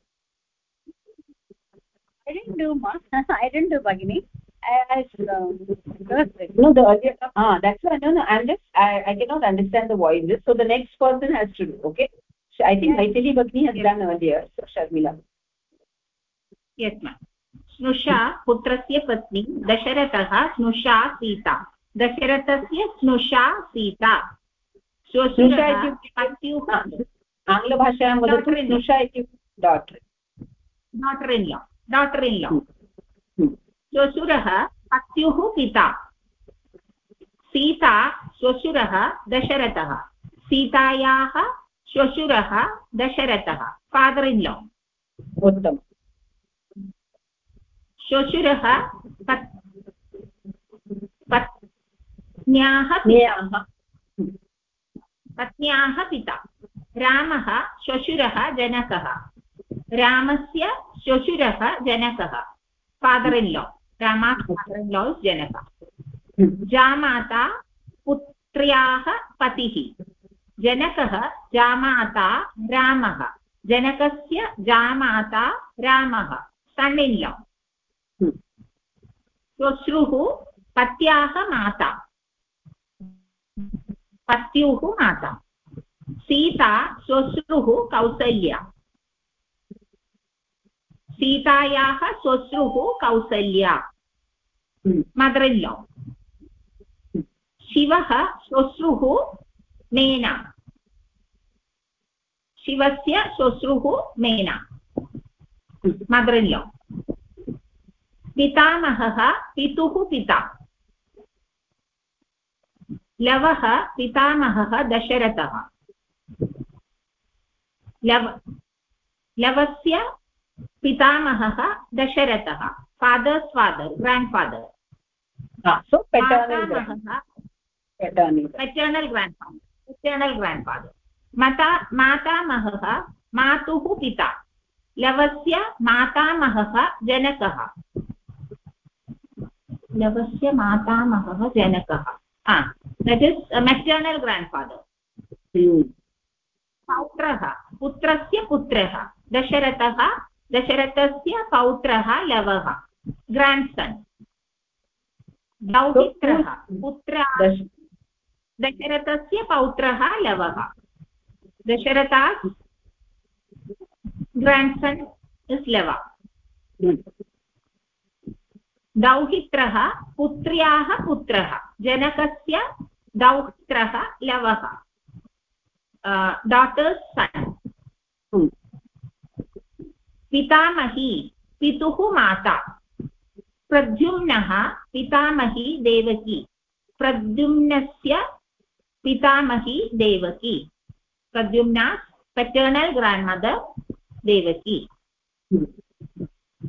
I didn't do ma I didn't do Bhagini I, I um, no the earlier ah that's why no no i'm just i i cannot understand the voices so the next person has to do okay so i think Yes. bhagini has Yes. done earlier so sharmila yes ma'am स्नुषा पुत्रस्य पत्नी दशरथः स्नुषा सीता दशरथस्य स्नुषा सीता श्वशुरः पत्युः आङ्ग्लभाषायां वदतु स्नुषा इत्युक्ते daughter daughter in law daughter in law. श्वशुरः पत्युः पिता सीता श्वशुरः दशरथः सीतायाः श्वशुरः दशरथः फादर् इन् ला उत्तमम् श्वशुरः पत् पत्न्याः पत्न्याः पिता रामः श्वशुरः जनकः रामस्य श्वशुरः जनकः father in law Rama father in law जनकः जामाता पुत्र्याः पतिः जनकः जामाता रामः जनकस्य जामाता रामः सन् इन् ला श्वश्रुः पत्याः माता पत्युः माता सीता श्वश्रुः कौसल्या सीतायाः श्वश्रुः कौसल्या। मदर् इन् ला शिवः श्वश्रुः मेना। शिवस्य श्वश्रुः मेना। मदर् इन् ला पितामहः पितुः पिता। लवः पितामहः दशरथः। लव लवस्य पितामहः दशरथः father's father grandfather paternal grandfather paternal grandfather माता मातामहः मातुः पिता लवस्य मातामहः जनकः। लवस्य मातामहः जनकः। That is maternal grand father पौत्रः पुत्रस्य पुत्रः दशरथः दशरथस्य पौत्रः लवः ग्राण्ड् सन् दौहित्रः पुत्र दशरथस्य पौत्रः लवः। Dasharatha grandson is Lava. दौहित्रः पुत्र्याः पुत्रः जनकस्य दौहित्रः लवः। डाटर्स् सन् पितामही पितुः माता। प्रद्युम्नः पितामही देवकी। प्रद्युम्नस्य पितामही Devaki. Pradyumna paternal grandmother Devaki.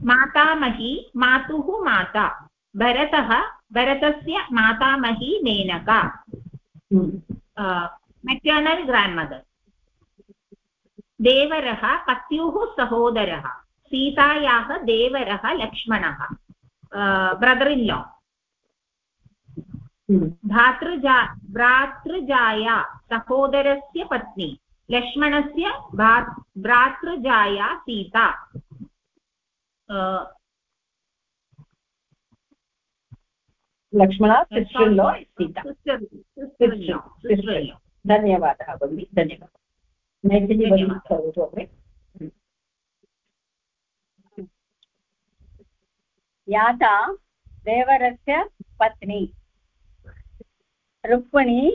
मातामही मातुः माता। भरतः भरतस्य मातामही मेनका। मेटर्नल् ग्राण्ड् मदर् देवरः पत्युः सहोदरः सीतायाः देवरः लक्ष्मणः ब्रदर् इन् ला भ्रातृजा भ्रातृजाया सहोदरस्य पत्नी लक्ष्मणस्य भ्रातृजाया Sita. Lakshmana sister law Sita. धन्यवादः धन्यवादः भगिनि. धन्यवादः. मैथिली भगिनी करोतु अग्रे याता देवरस्य पत्नी। रुक्मिणी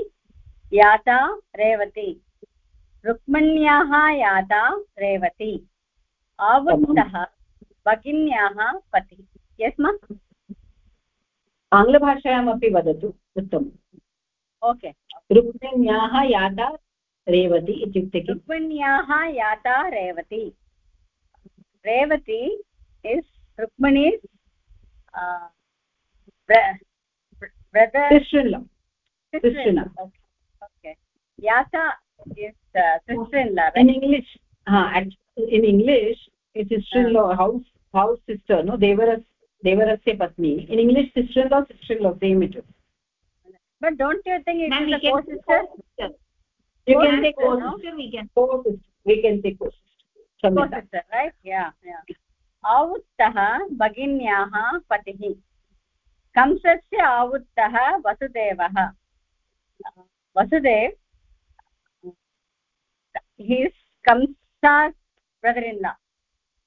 याता रेवती। रुक्मिण्याः याता रेवती। आवुत्तः भगिन्याः पतिः। यस् मा आङ्ग्लभाषायामपि वदतु उत्तमम्। ओके रुक्मिण्याः याता रेवति इत्युक्ते रुक्मिण्याः याता Revati. Revati is Rukmini in English it is house house sister no देवर देवरस्य पत्नी in English sister law sister law same it is But don't you think? You can say co-sister we can co-sister we can say co-sister co-sister right yeah yeah आवुत्तः भगिन्याः पतिः कंसस्य आवुत्तः वसुदेवः Vasudev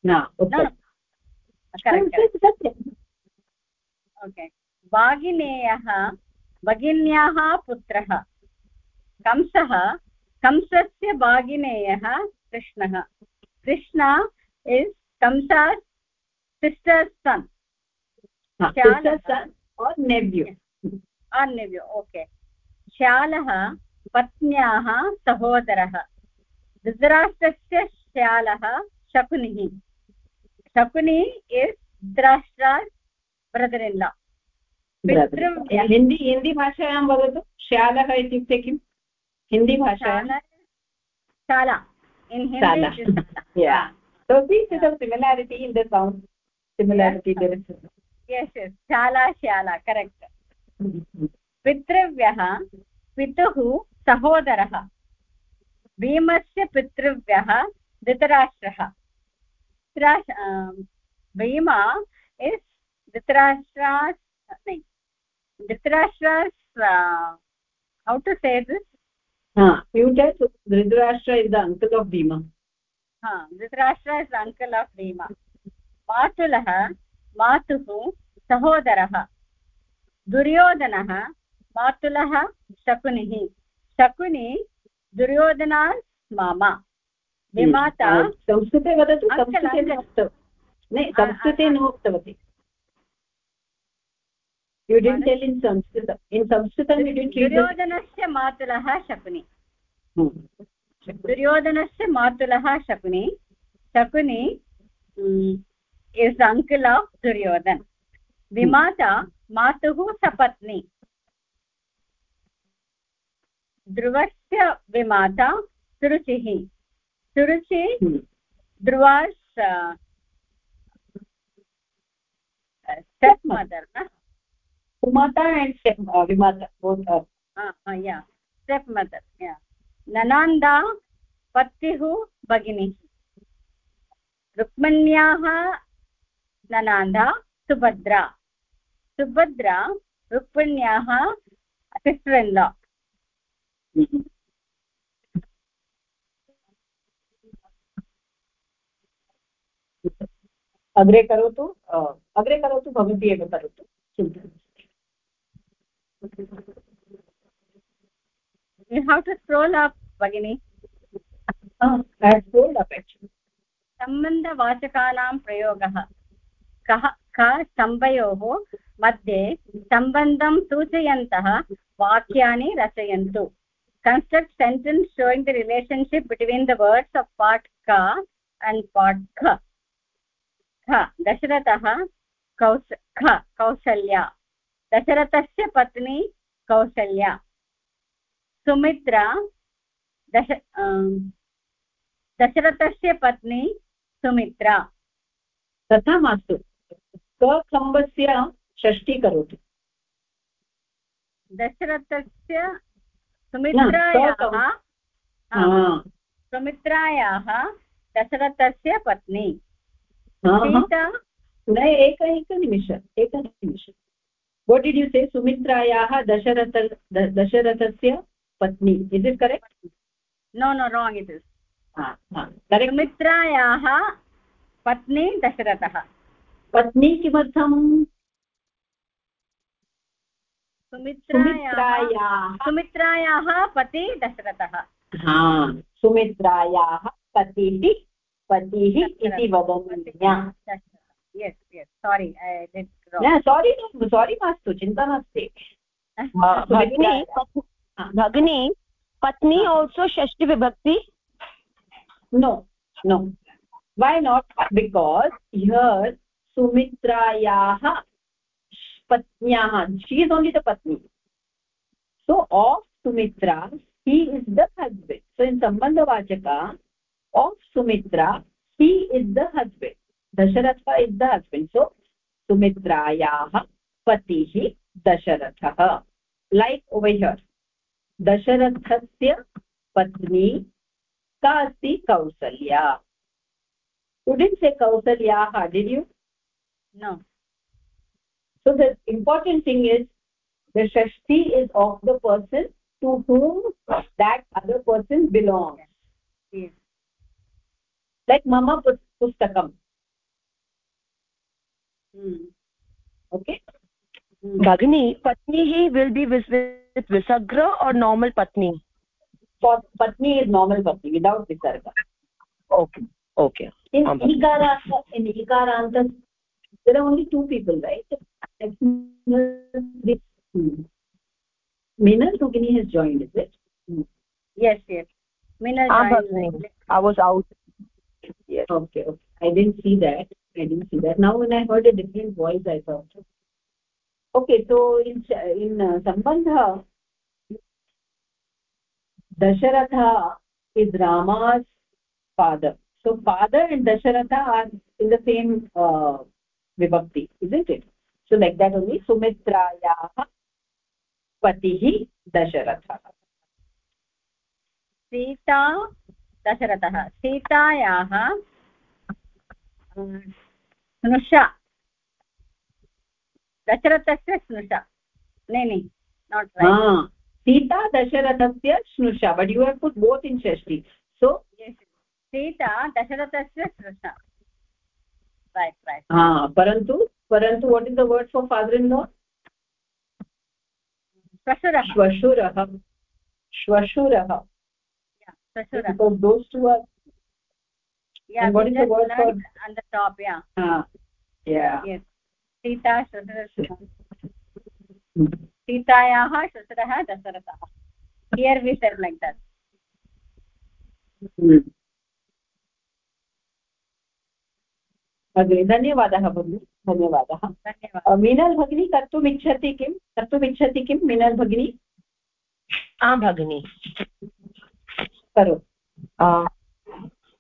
no. उत्तमम् correct, correct. सत्यम् okay भागिनेयः भगिन्याः पुत्रः कंसः कंसस्य भागिनेयः कृष्णः। Krishna is Kansa's sister's son nephew अन्यव्यू okay श्यालः पत्न्याः सहोदरः। धृतराष्ट्रस्य श्यालः शकुनिः। Shakuni is Dhritarashtra brother in law Hindi हिन्दीभाषायां वदतु। श्यालः इत्युक्ते किम्? हिन्दीभाषायां शाला in Hindi so see the similarity in the sound similarity yes. there is yes yes shala shala correct पितृव्यः पितुः सहोदरः भीमस्य पितृव्यः धृतराष्ट्रः Bhima is Dhritarashtra dhritarashtra's uh, how to say युटेट Dhritarashtra is the uncle of Bhima Dhritarashtra is the uncle of मातुलः मातुः सहोदरः दुर्योधनः मातुलः शकुनिः। शकुनि दुर्योधना मामा। संस्कृते वदतु संस्कृते न उक्तवती। You didn't tell in sanskrit in sanskrit you didn't read दुर्योधनस्य मातुलः शकुनि दुर्योधनस्य मातुलः Shakuni Shakuni is uncle of Duryodhana विमाता मातुः सपत्नी ध्रुवस्य विमाता सुरुचिः सुरुचि ध्रुवास् स्टेप् मदर् न umata and step uh, vimata both are. Uh, uh, yeah. Step mother yeah. Nananda पत्युः भगिनी रुक्मण्याः ननान्दा सुभद्रा सुभद्रा रुक्मिण्याः सिस्टर् इन् ला अग्रे करोतु अग्रे करोतु भवती एव करोतु चिन्ता you have to scroll up bagini uh, i scrolled up actually सम्बन्धवाचकानां प्रयोगः कः क स्तम्भयोः मध्ये सम्बन्धं सूचयन्तः वाक्यानि रचयन्तु construct sentence showing the relationship between the words of part ka and part kha kha dasharatah kaus kha kausalya दशरथस्य पत्नी कौशल्या। सुमित्रा दश दशरथस्य पत्नी सुमित्रा। तथा मास्तु कखम्बस्य षष्ठी करोतु। दशरथस्य सुमित्रायाः सुमित्रायाः दशरथस्य पत्नी। सीता न एक एकनिमिष एकनिमिष what did you say sumitrayaah dasharatha dasharathasya patni is it correct no no wrong it is ha ha correct sumitrayaah पत्नी दशरथः पत्नी किमर्थम् सुमित्रायाः सुमित्रायाः पति दशरथः हा सुमित्रायाः पतिः पतिः इति वदन्त्या yes yes sorry सोरि सोरि मास्तु चिंता नास्ति भगिनी पत्नी आल्सो षष्टि विभक्ति? No no why not because here सुमित्रायाः पत्न्याः शी इस् ओन्लि द पत्नी. So of Sumitra he is the husband so in सम्बन्धवाचक of Sumitra he is the husband Dasharatha is the husband so सुमित्रायाः पतिः दशरथः. Like ओवैहर् दशरथस्य पत्नी का अस्ति कौसल्या उडिन् से कौसल्याः डिड्यु न so the important thing is the Shashthi is of the person to whom that other person belong like मम पुस्तकं okay bhagini patni will be with, with visagra or normal patni for patni is normal patni without visarga okay okay in um, ikaranta in ikaranta there are only two people right minal rugini has joined is it yes yes minal joined i was out yes okay okay i didn't see that i didn't see that now when i heard a different voice i thought okay so in in uh, sambandha dasharatha is rama's father so father and dasharatha are in the same uh, vibhakti isn't it so like that only sumitrayah patihi dasharatha Sita दशरथः सीतायाः स्नुषा। दशरथस्य स्नुषा। नै नै not Sita दशरथस्य स्नुषा but you have put both in षष्टि so Sita दशरथस्य स्नुषा। परन्तु परन्तु what is the word for father in law श्वशुरः। श्वशुरः। श्वशुरः। Those two are yeah and what is the word for on the top yeah. Uh, yeah. Yes. Sita श्वशुरः सीतायाः श्वशुरः दशरथः here we said like that अग्रे धन्यवादः भगिनि धन्यवादः. मीनल् भगिनी कर्तुम् इच्छति किं कर्तुम् इच्छति किं मीनल् भगिनी? आं भगिनि. करोतु.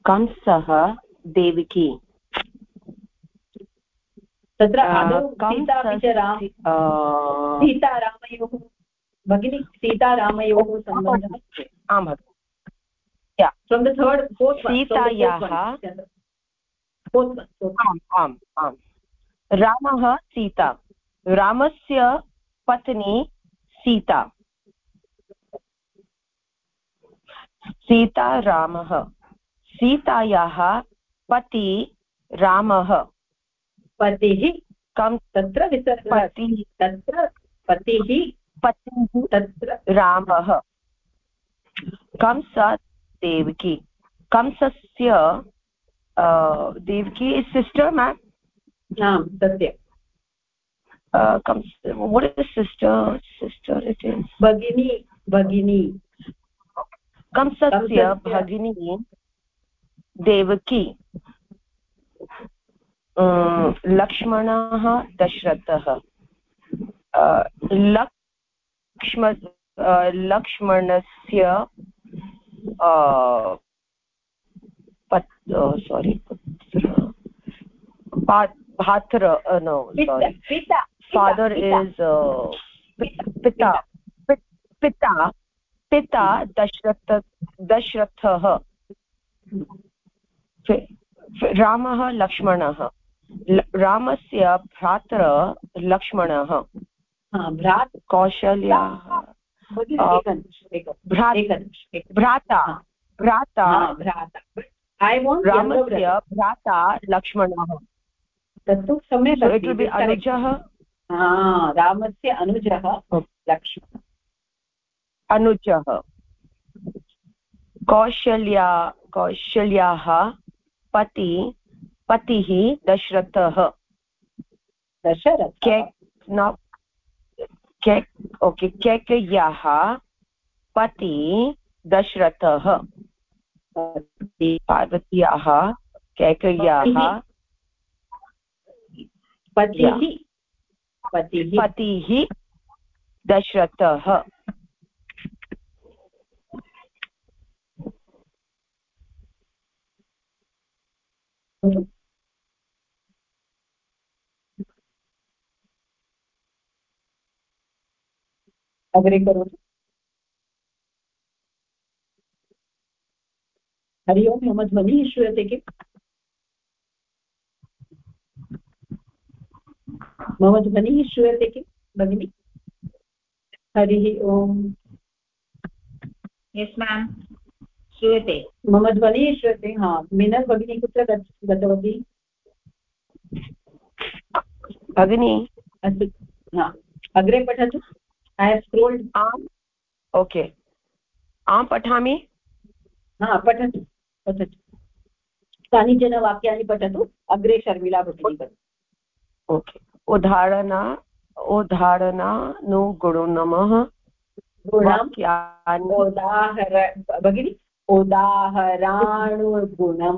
कंसः देविकी। तत्र सीतारामयोः भगिनि सीतारामयोः सम्बन्धः? आं भगिनि। फ्रोम् द थर्ड् सीतायाः आम् आम् आम्। रामः सीता रामस्य पत्नी सीता। सीता रामः सीतायाः पति रामः। पतिः कं तत्र पतिः तत्र पतिः पतिः तत्र रामः। कंस देवकी। कंसस्य देवकी इस् सिस्टर् मेम् आम् सत्यं। what is the sister sister it is? bagini भगिनी देवकी। लक्ष्मणः दशरथः। लक्ष्म लक्ष्मणस्य सोरि भात्र नो सोरि फादर् इस् पिता पिता पिता दशरथ दशरथः। रामः लक्ष्मणः रामस्य भ्रातर लक्ष्मणः कौशल्याः भ्राता भ्राता रामस्य भ्राता लक्ष्मणः। तत्तु सम्यक् अनुजः। रामस्य अनुजः लक्ष्मणः। अनुजः। कौशल्या कौशल्याः पति पतिः दशरथः। दशरथ? ओके कैकय्याः पति दशरथः। पार्वत्याः कैकय्याः पतिः। पतिः दशरथः। अग्रे करोतु। हरि ओम् मम ध्वनिः श्रूयते किम्? मम ध्वनिः श्रूयते किं भगिनि? हरिः ओम् श्रूयते। मम ध्वनिः श्रूयते हा। मीनल् भगिनी कुत्र गतवती? भगिनी? अस्तु हा। अग्रे पठतु। ऐ हेव् स्क्रोल्ड् आम् ओके। आं पठामि? हा पठतु पठतु। कानिचन वाक्यानि पठतु। अग्रे शर्मिला भगिनी ओके। उदाहरण उदाहरणानुगुणमः उदाहर भगिनि उदाहराणुगुणम्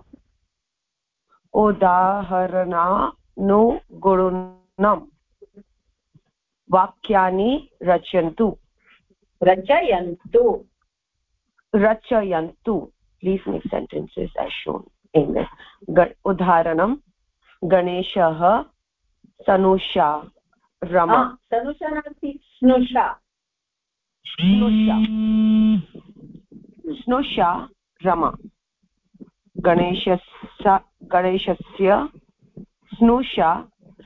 उदाहरणानुगुणं वाक्यानि रचयन्तु। रचयन्तु। रचयन्तु। Please make sentences I shown English उदाहरणं गणेशः सनुषा रमा। सनुषा नास्ति स्नुषा। स्नुषा। स्नुषा रमा गणेशस्य गणेशस्य स्नुषा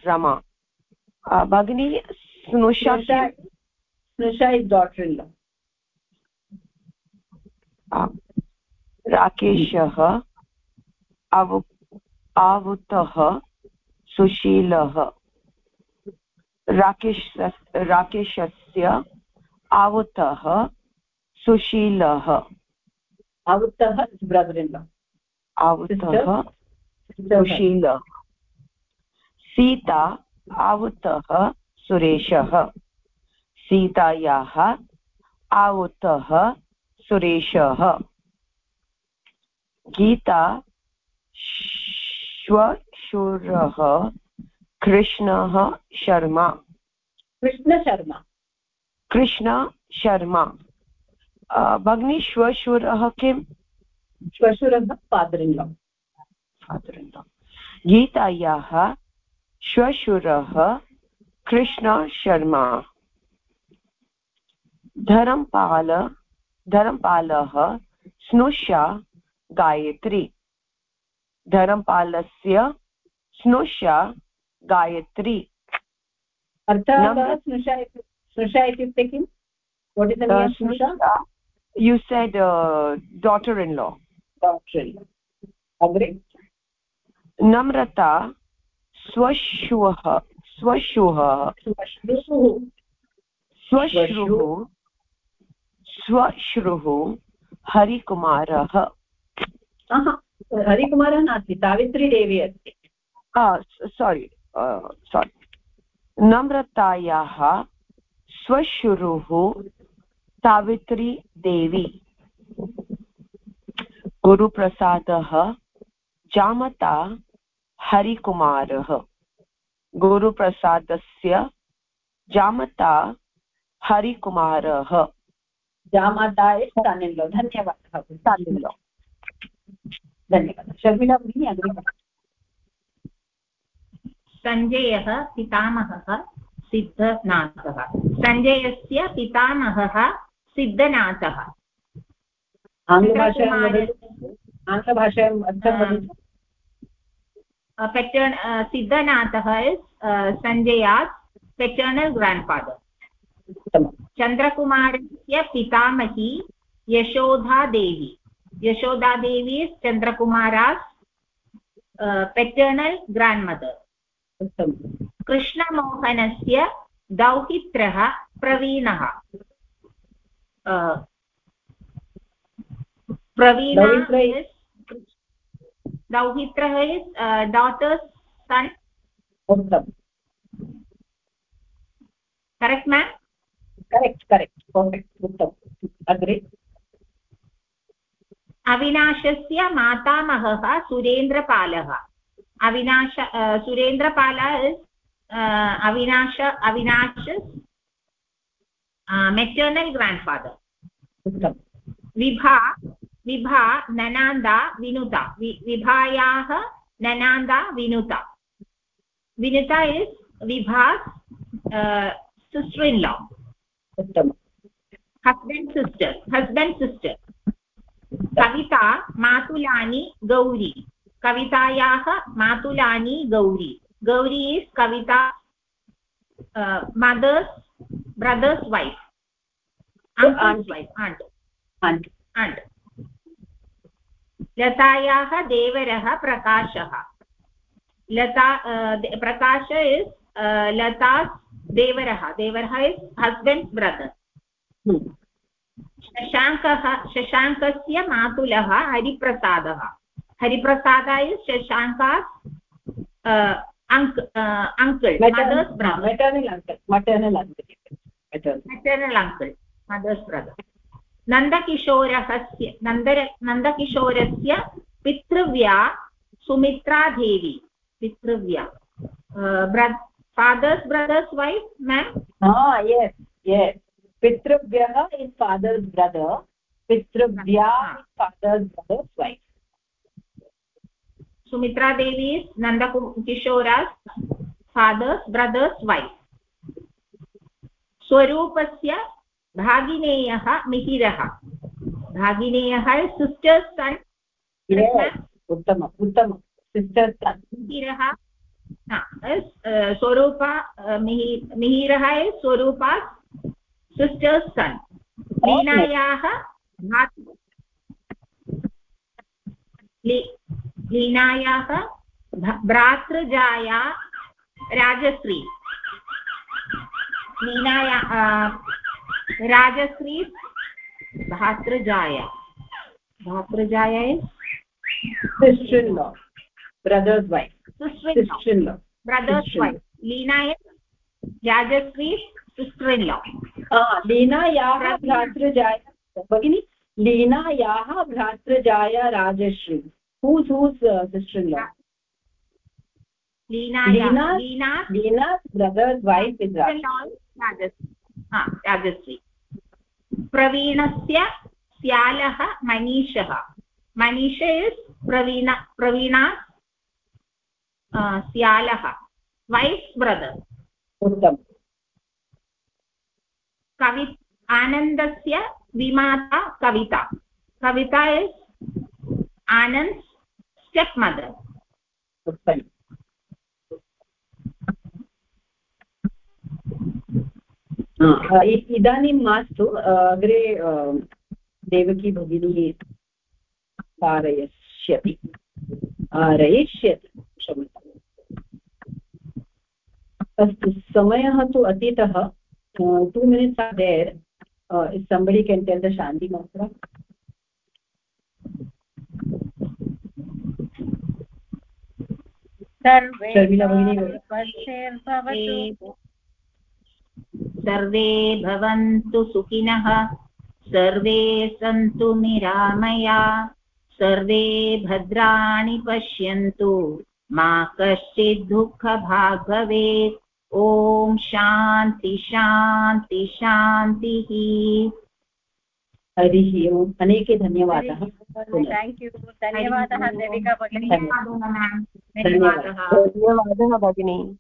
रमा भगिनी स्नुषा स्नुषा इस् डाटर् इन् लॉ राकेशः अव आवुतः सुशीलः राकेश राकेशस्य आवुतः सुशीलः आवुतः सुशीलः। सीता आवुतः सुरेशः। सीतायाः आवुतः सुरेशः। गीता श्वशुरः कृष्णः शर्मा। कृष्णशर्मा। कृष्ण शर्मा भगिनी श्वशुरः किम्? श्वशुरः father in law father in law गीतायाः श्वशुरः कृष्ण शर्मा। धर्मपाल धर्मपालः स्नुषा गायत्री। धर्मपालस्य स्नुषा गायत्री। अर्थः स्नुषा स्नुषा इत्युक्ते किं said daughter in law daughter अग्रे नम्रता स्वश्रुः स्वश्रुः स्वश्रुः स्वश्रुः हरिकुमारः हरिकुमारः नास्ति सावित्रीदेवी अस्ति सोरि सोरि नम्रतायाः स्वश्रुः सावित्रीदेवी गुरुप्रसादः जामता हरिकुमारः। गुरुप्रसादस्य जामता हरिकुमारः। जामाता स्थानिलो धन्यवादः स्थानिलो धन्यवादः। शर्मिला भगिनी अग्रे सञ्जयः पितामहः सिद्धनाथः। सञ्जयस्य पितामहः सिद्धनाथः। आङ्ग्लभाषायां वदतु। आङ्ग्लभाषायाम् अर्थं पेटर्न् सिद्धनाथः is Sanjaya's paternal grandfather चन्द्रकुमारस्य पितामही Yashodhadevi. Yashodadevi is Chandrakumar's paternal grandmother कृष्णमोहनस्य दौहित्रः प्रवीणः। Praveen दौहित्रः is daughter's son correct ma'am correct correct अग्रे अविनाशस्य मातामहः सुरेन्द्रपालः Avinash Surendrapal is Avinash Avinash maternal grandfather Vibha Vibha ननान्दा Vinuta विभायाः ननान्दा Vinuta Vinuta is Vibha's sister in law उत्तमम् husband sister husband sister Kavita मातुलानि Gauri कवितायाः मातुलानि Gauri Gauri is Kavita mother's brother's wife uncle's wife aunt aunt aunt लतायाः देवरः प्रकाशः Lata Prakash is Lata's देवरः देवरः is husband's brother. शशाङ्कः शशाङ्कस्य मातुलः हरिप्रसादः Hariprasad is Shashank's uncle mother's brother maternal uncle maternal uncle maternal uncle mother's brother नन्दकिशोरस्य नन्दर नन्दकिशोरस्य पितृव्या Sumitradevi पितृव्या father's brother's wife ma'am ah yes pitrubhyah is father's brother pitrubhya is father's brother's wife sumitra devi is nanda kishora's father's brother's wife स्वरूपस्य भागिनेयः मिहिरः भागिनेयः sister's son yes उत्तमम् उत्तमं sister's son मिहिरः स्वरूप मिहिरः स्वरूपा सिस्टर्स् सन् लीनायाः भीनायाः भ्रातृजाया राजश्री। मीनाया राजश्री भ्रातृजाया। भ्रातृजाया ब्रदर्स् वैफ् ब्रदर्स् वैफ् भगिनी लीनायाः भ्रातृजाया Rajashri. Who's who's uh, sister in law leena Leena- leena Leena's brother's wife is sister in Raj. law is rajashri ha rajashri प्रवीणस्य स्यालः मनीषः मनीष इस् प्रवीण प्रवीणा स्यालः वैफ् ब्रदर् उत्तमम् कवि आनन्दस्य विमाता कविता कविता इस् हा, इ- इदानीं मास्तु अग्रे देवकी भगिनी कारयष्यति कारयिष्यति क्षम्यताम् अस्तु समयः तु अतीतः two minutes are there somebody can tell the shanti mantra सर्वे सर्वे भवन्तु सुखिनः सर्वे सन्तु निरामया सर्वे भद्राणि पश्यन्तु। मा कश्चित् दुःखभाग् भवेत् ॐ शान्ति शान्ति शान्तिः। हरिः ओम् अनेके धन्यवादः थेङ्क् यू धन्यवादः देविका भगिनी। धन्यवादः। भगिनी।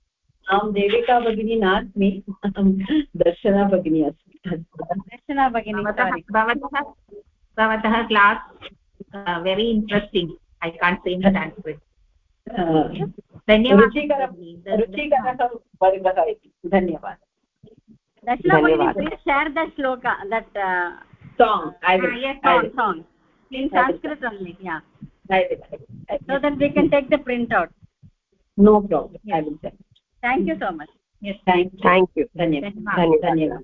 अहं देविका भगिनी नास्मि। अहं दर्शना भगिनी अस्मि। दर्शना भगिनी भवतः. भवतः class very interesting I can't say in धन्यवादः रुचिकरः वर्गः इति। धन्यवादः। दर्शना भगिनी the shloka that uh, song. I will ah, yes song will. song. In sanskrit only yeah. I so then we can take the printout. No problem. Yes. i will take. thank you so much. Yes thank you. Thank you. Dhanyawad dhanyawad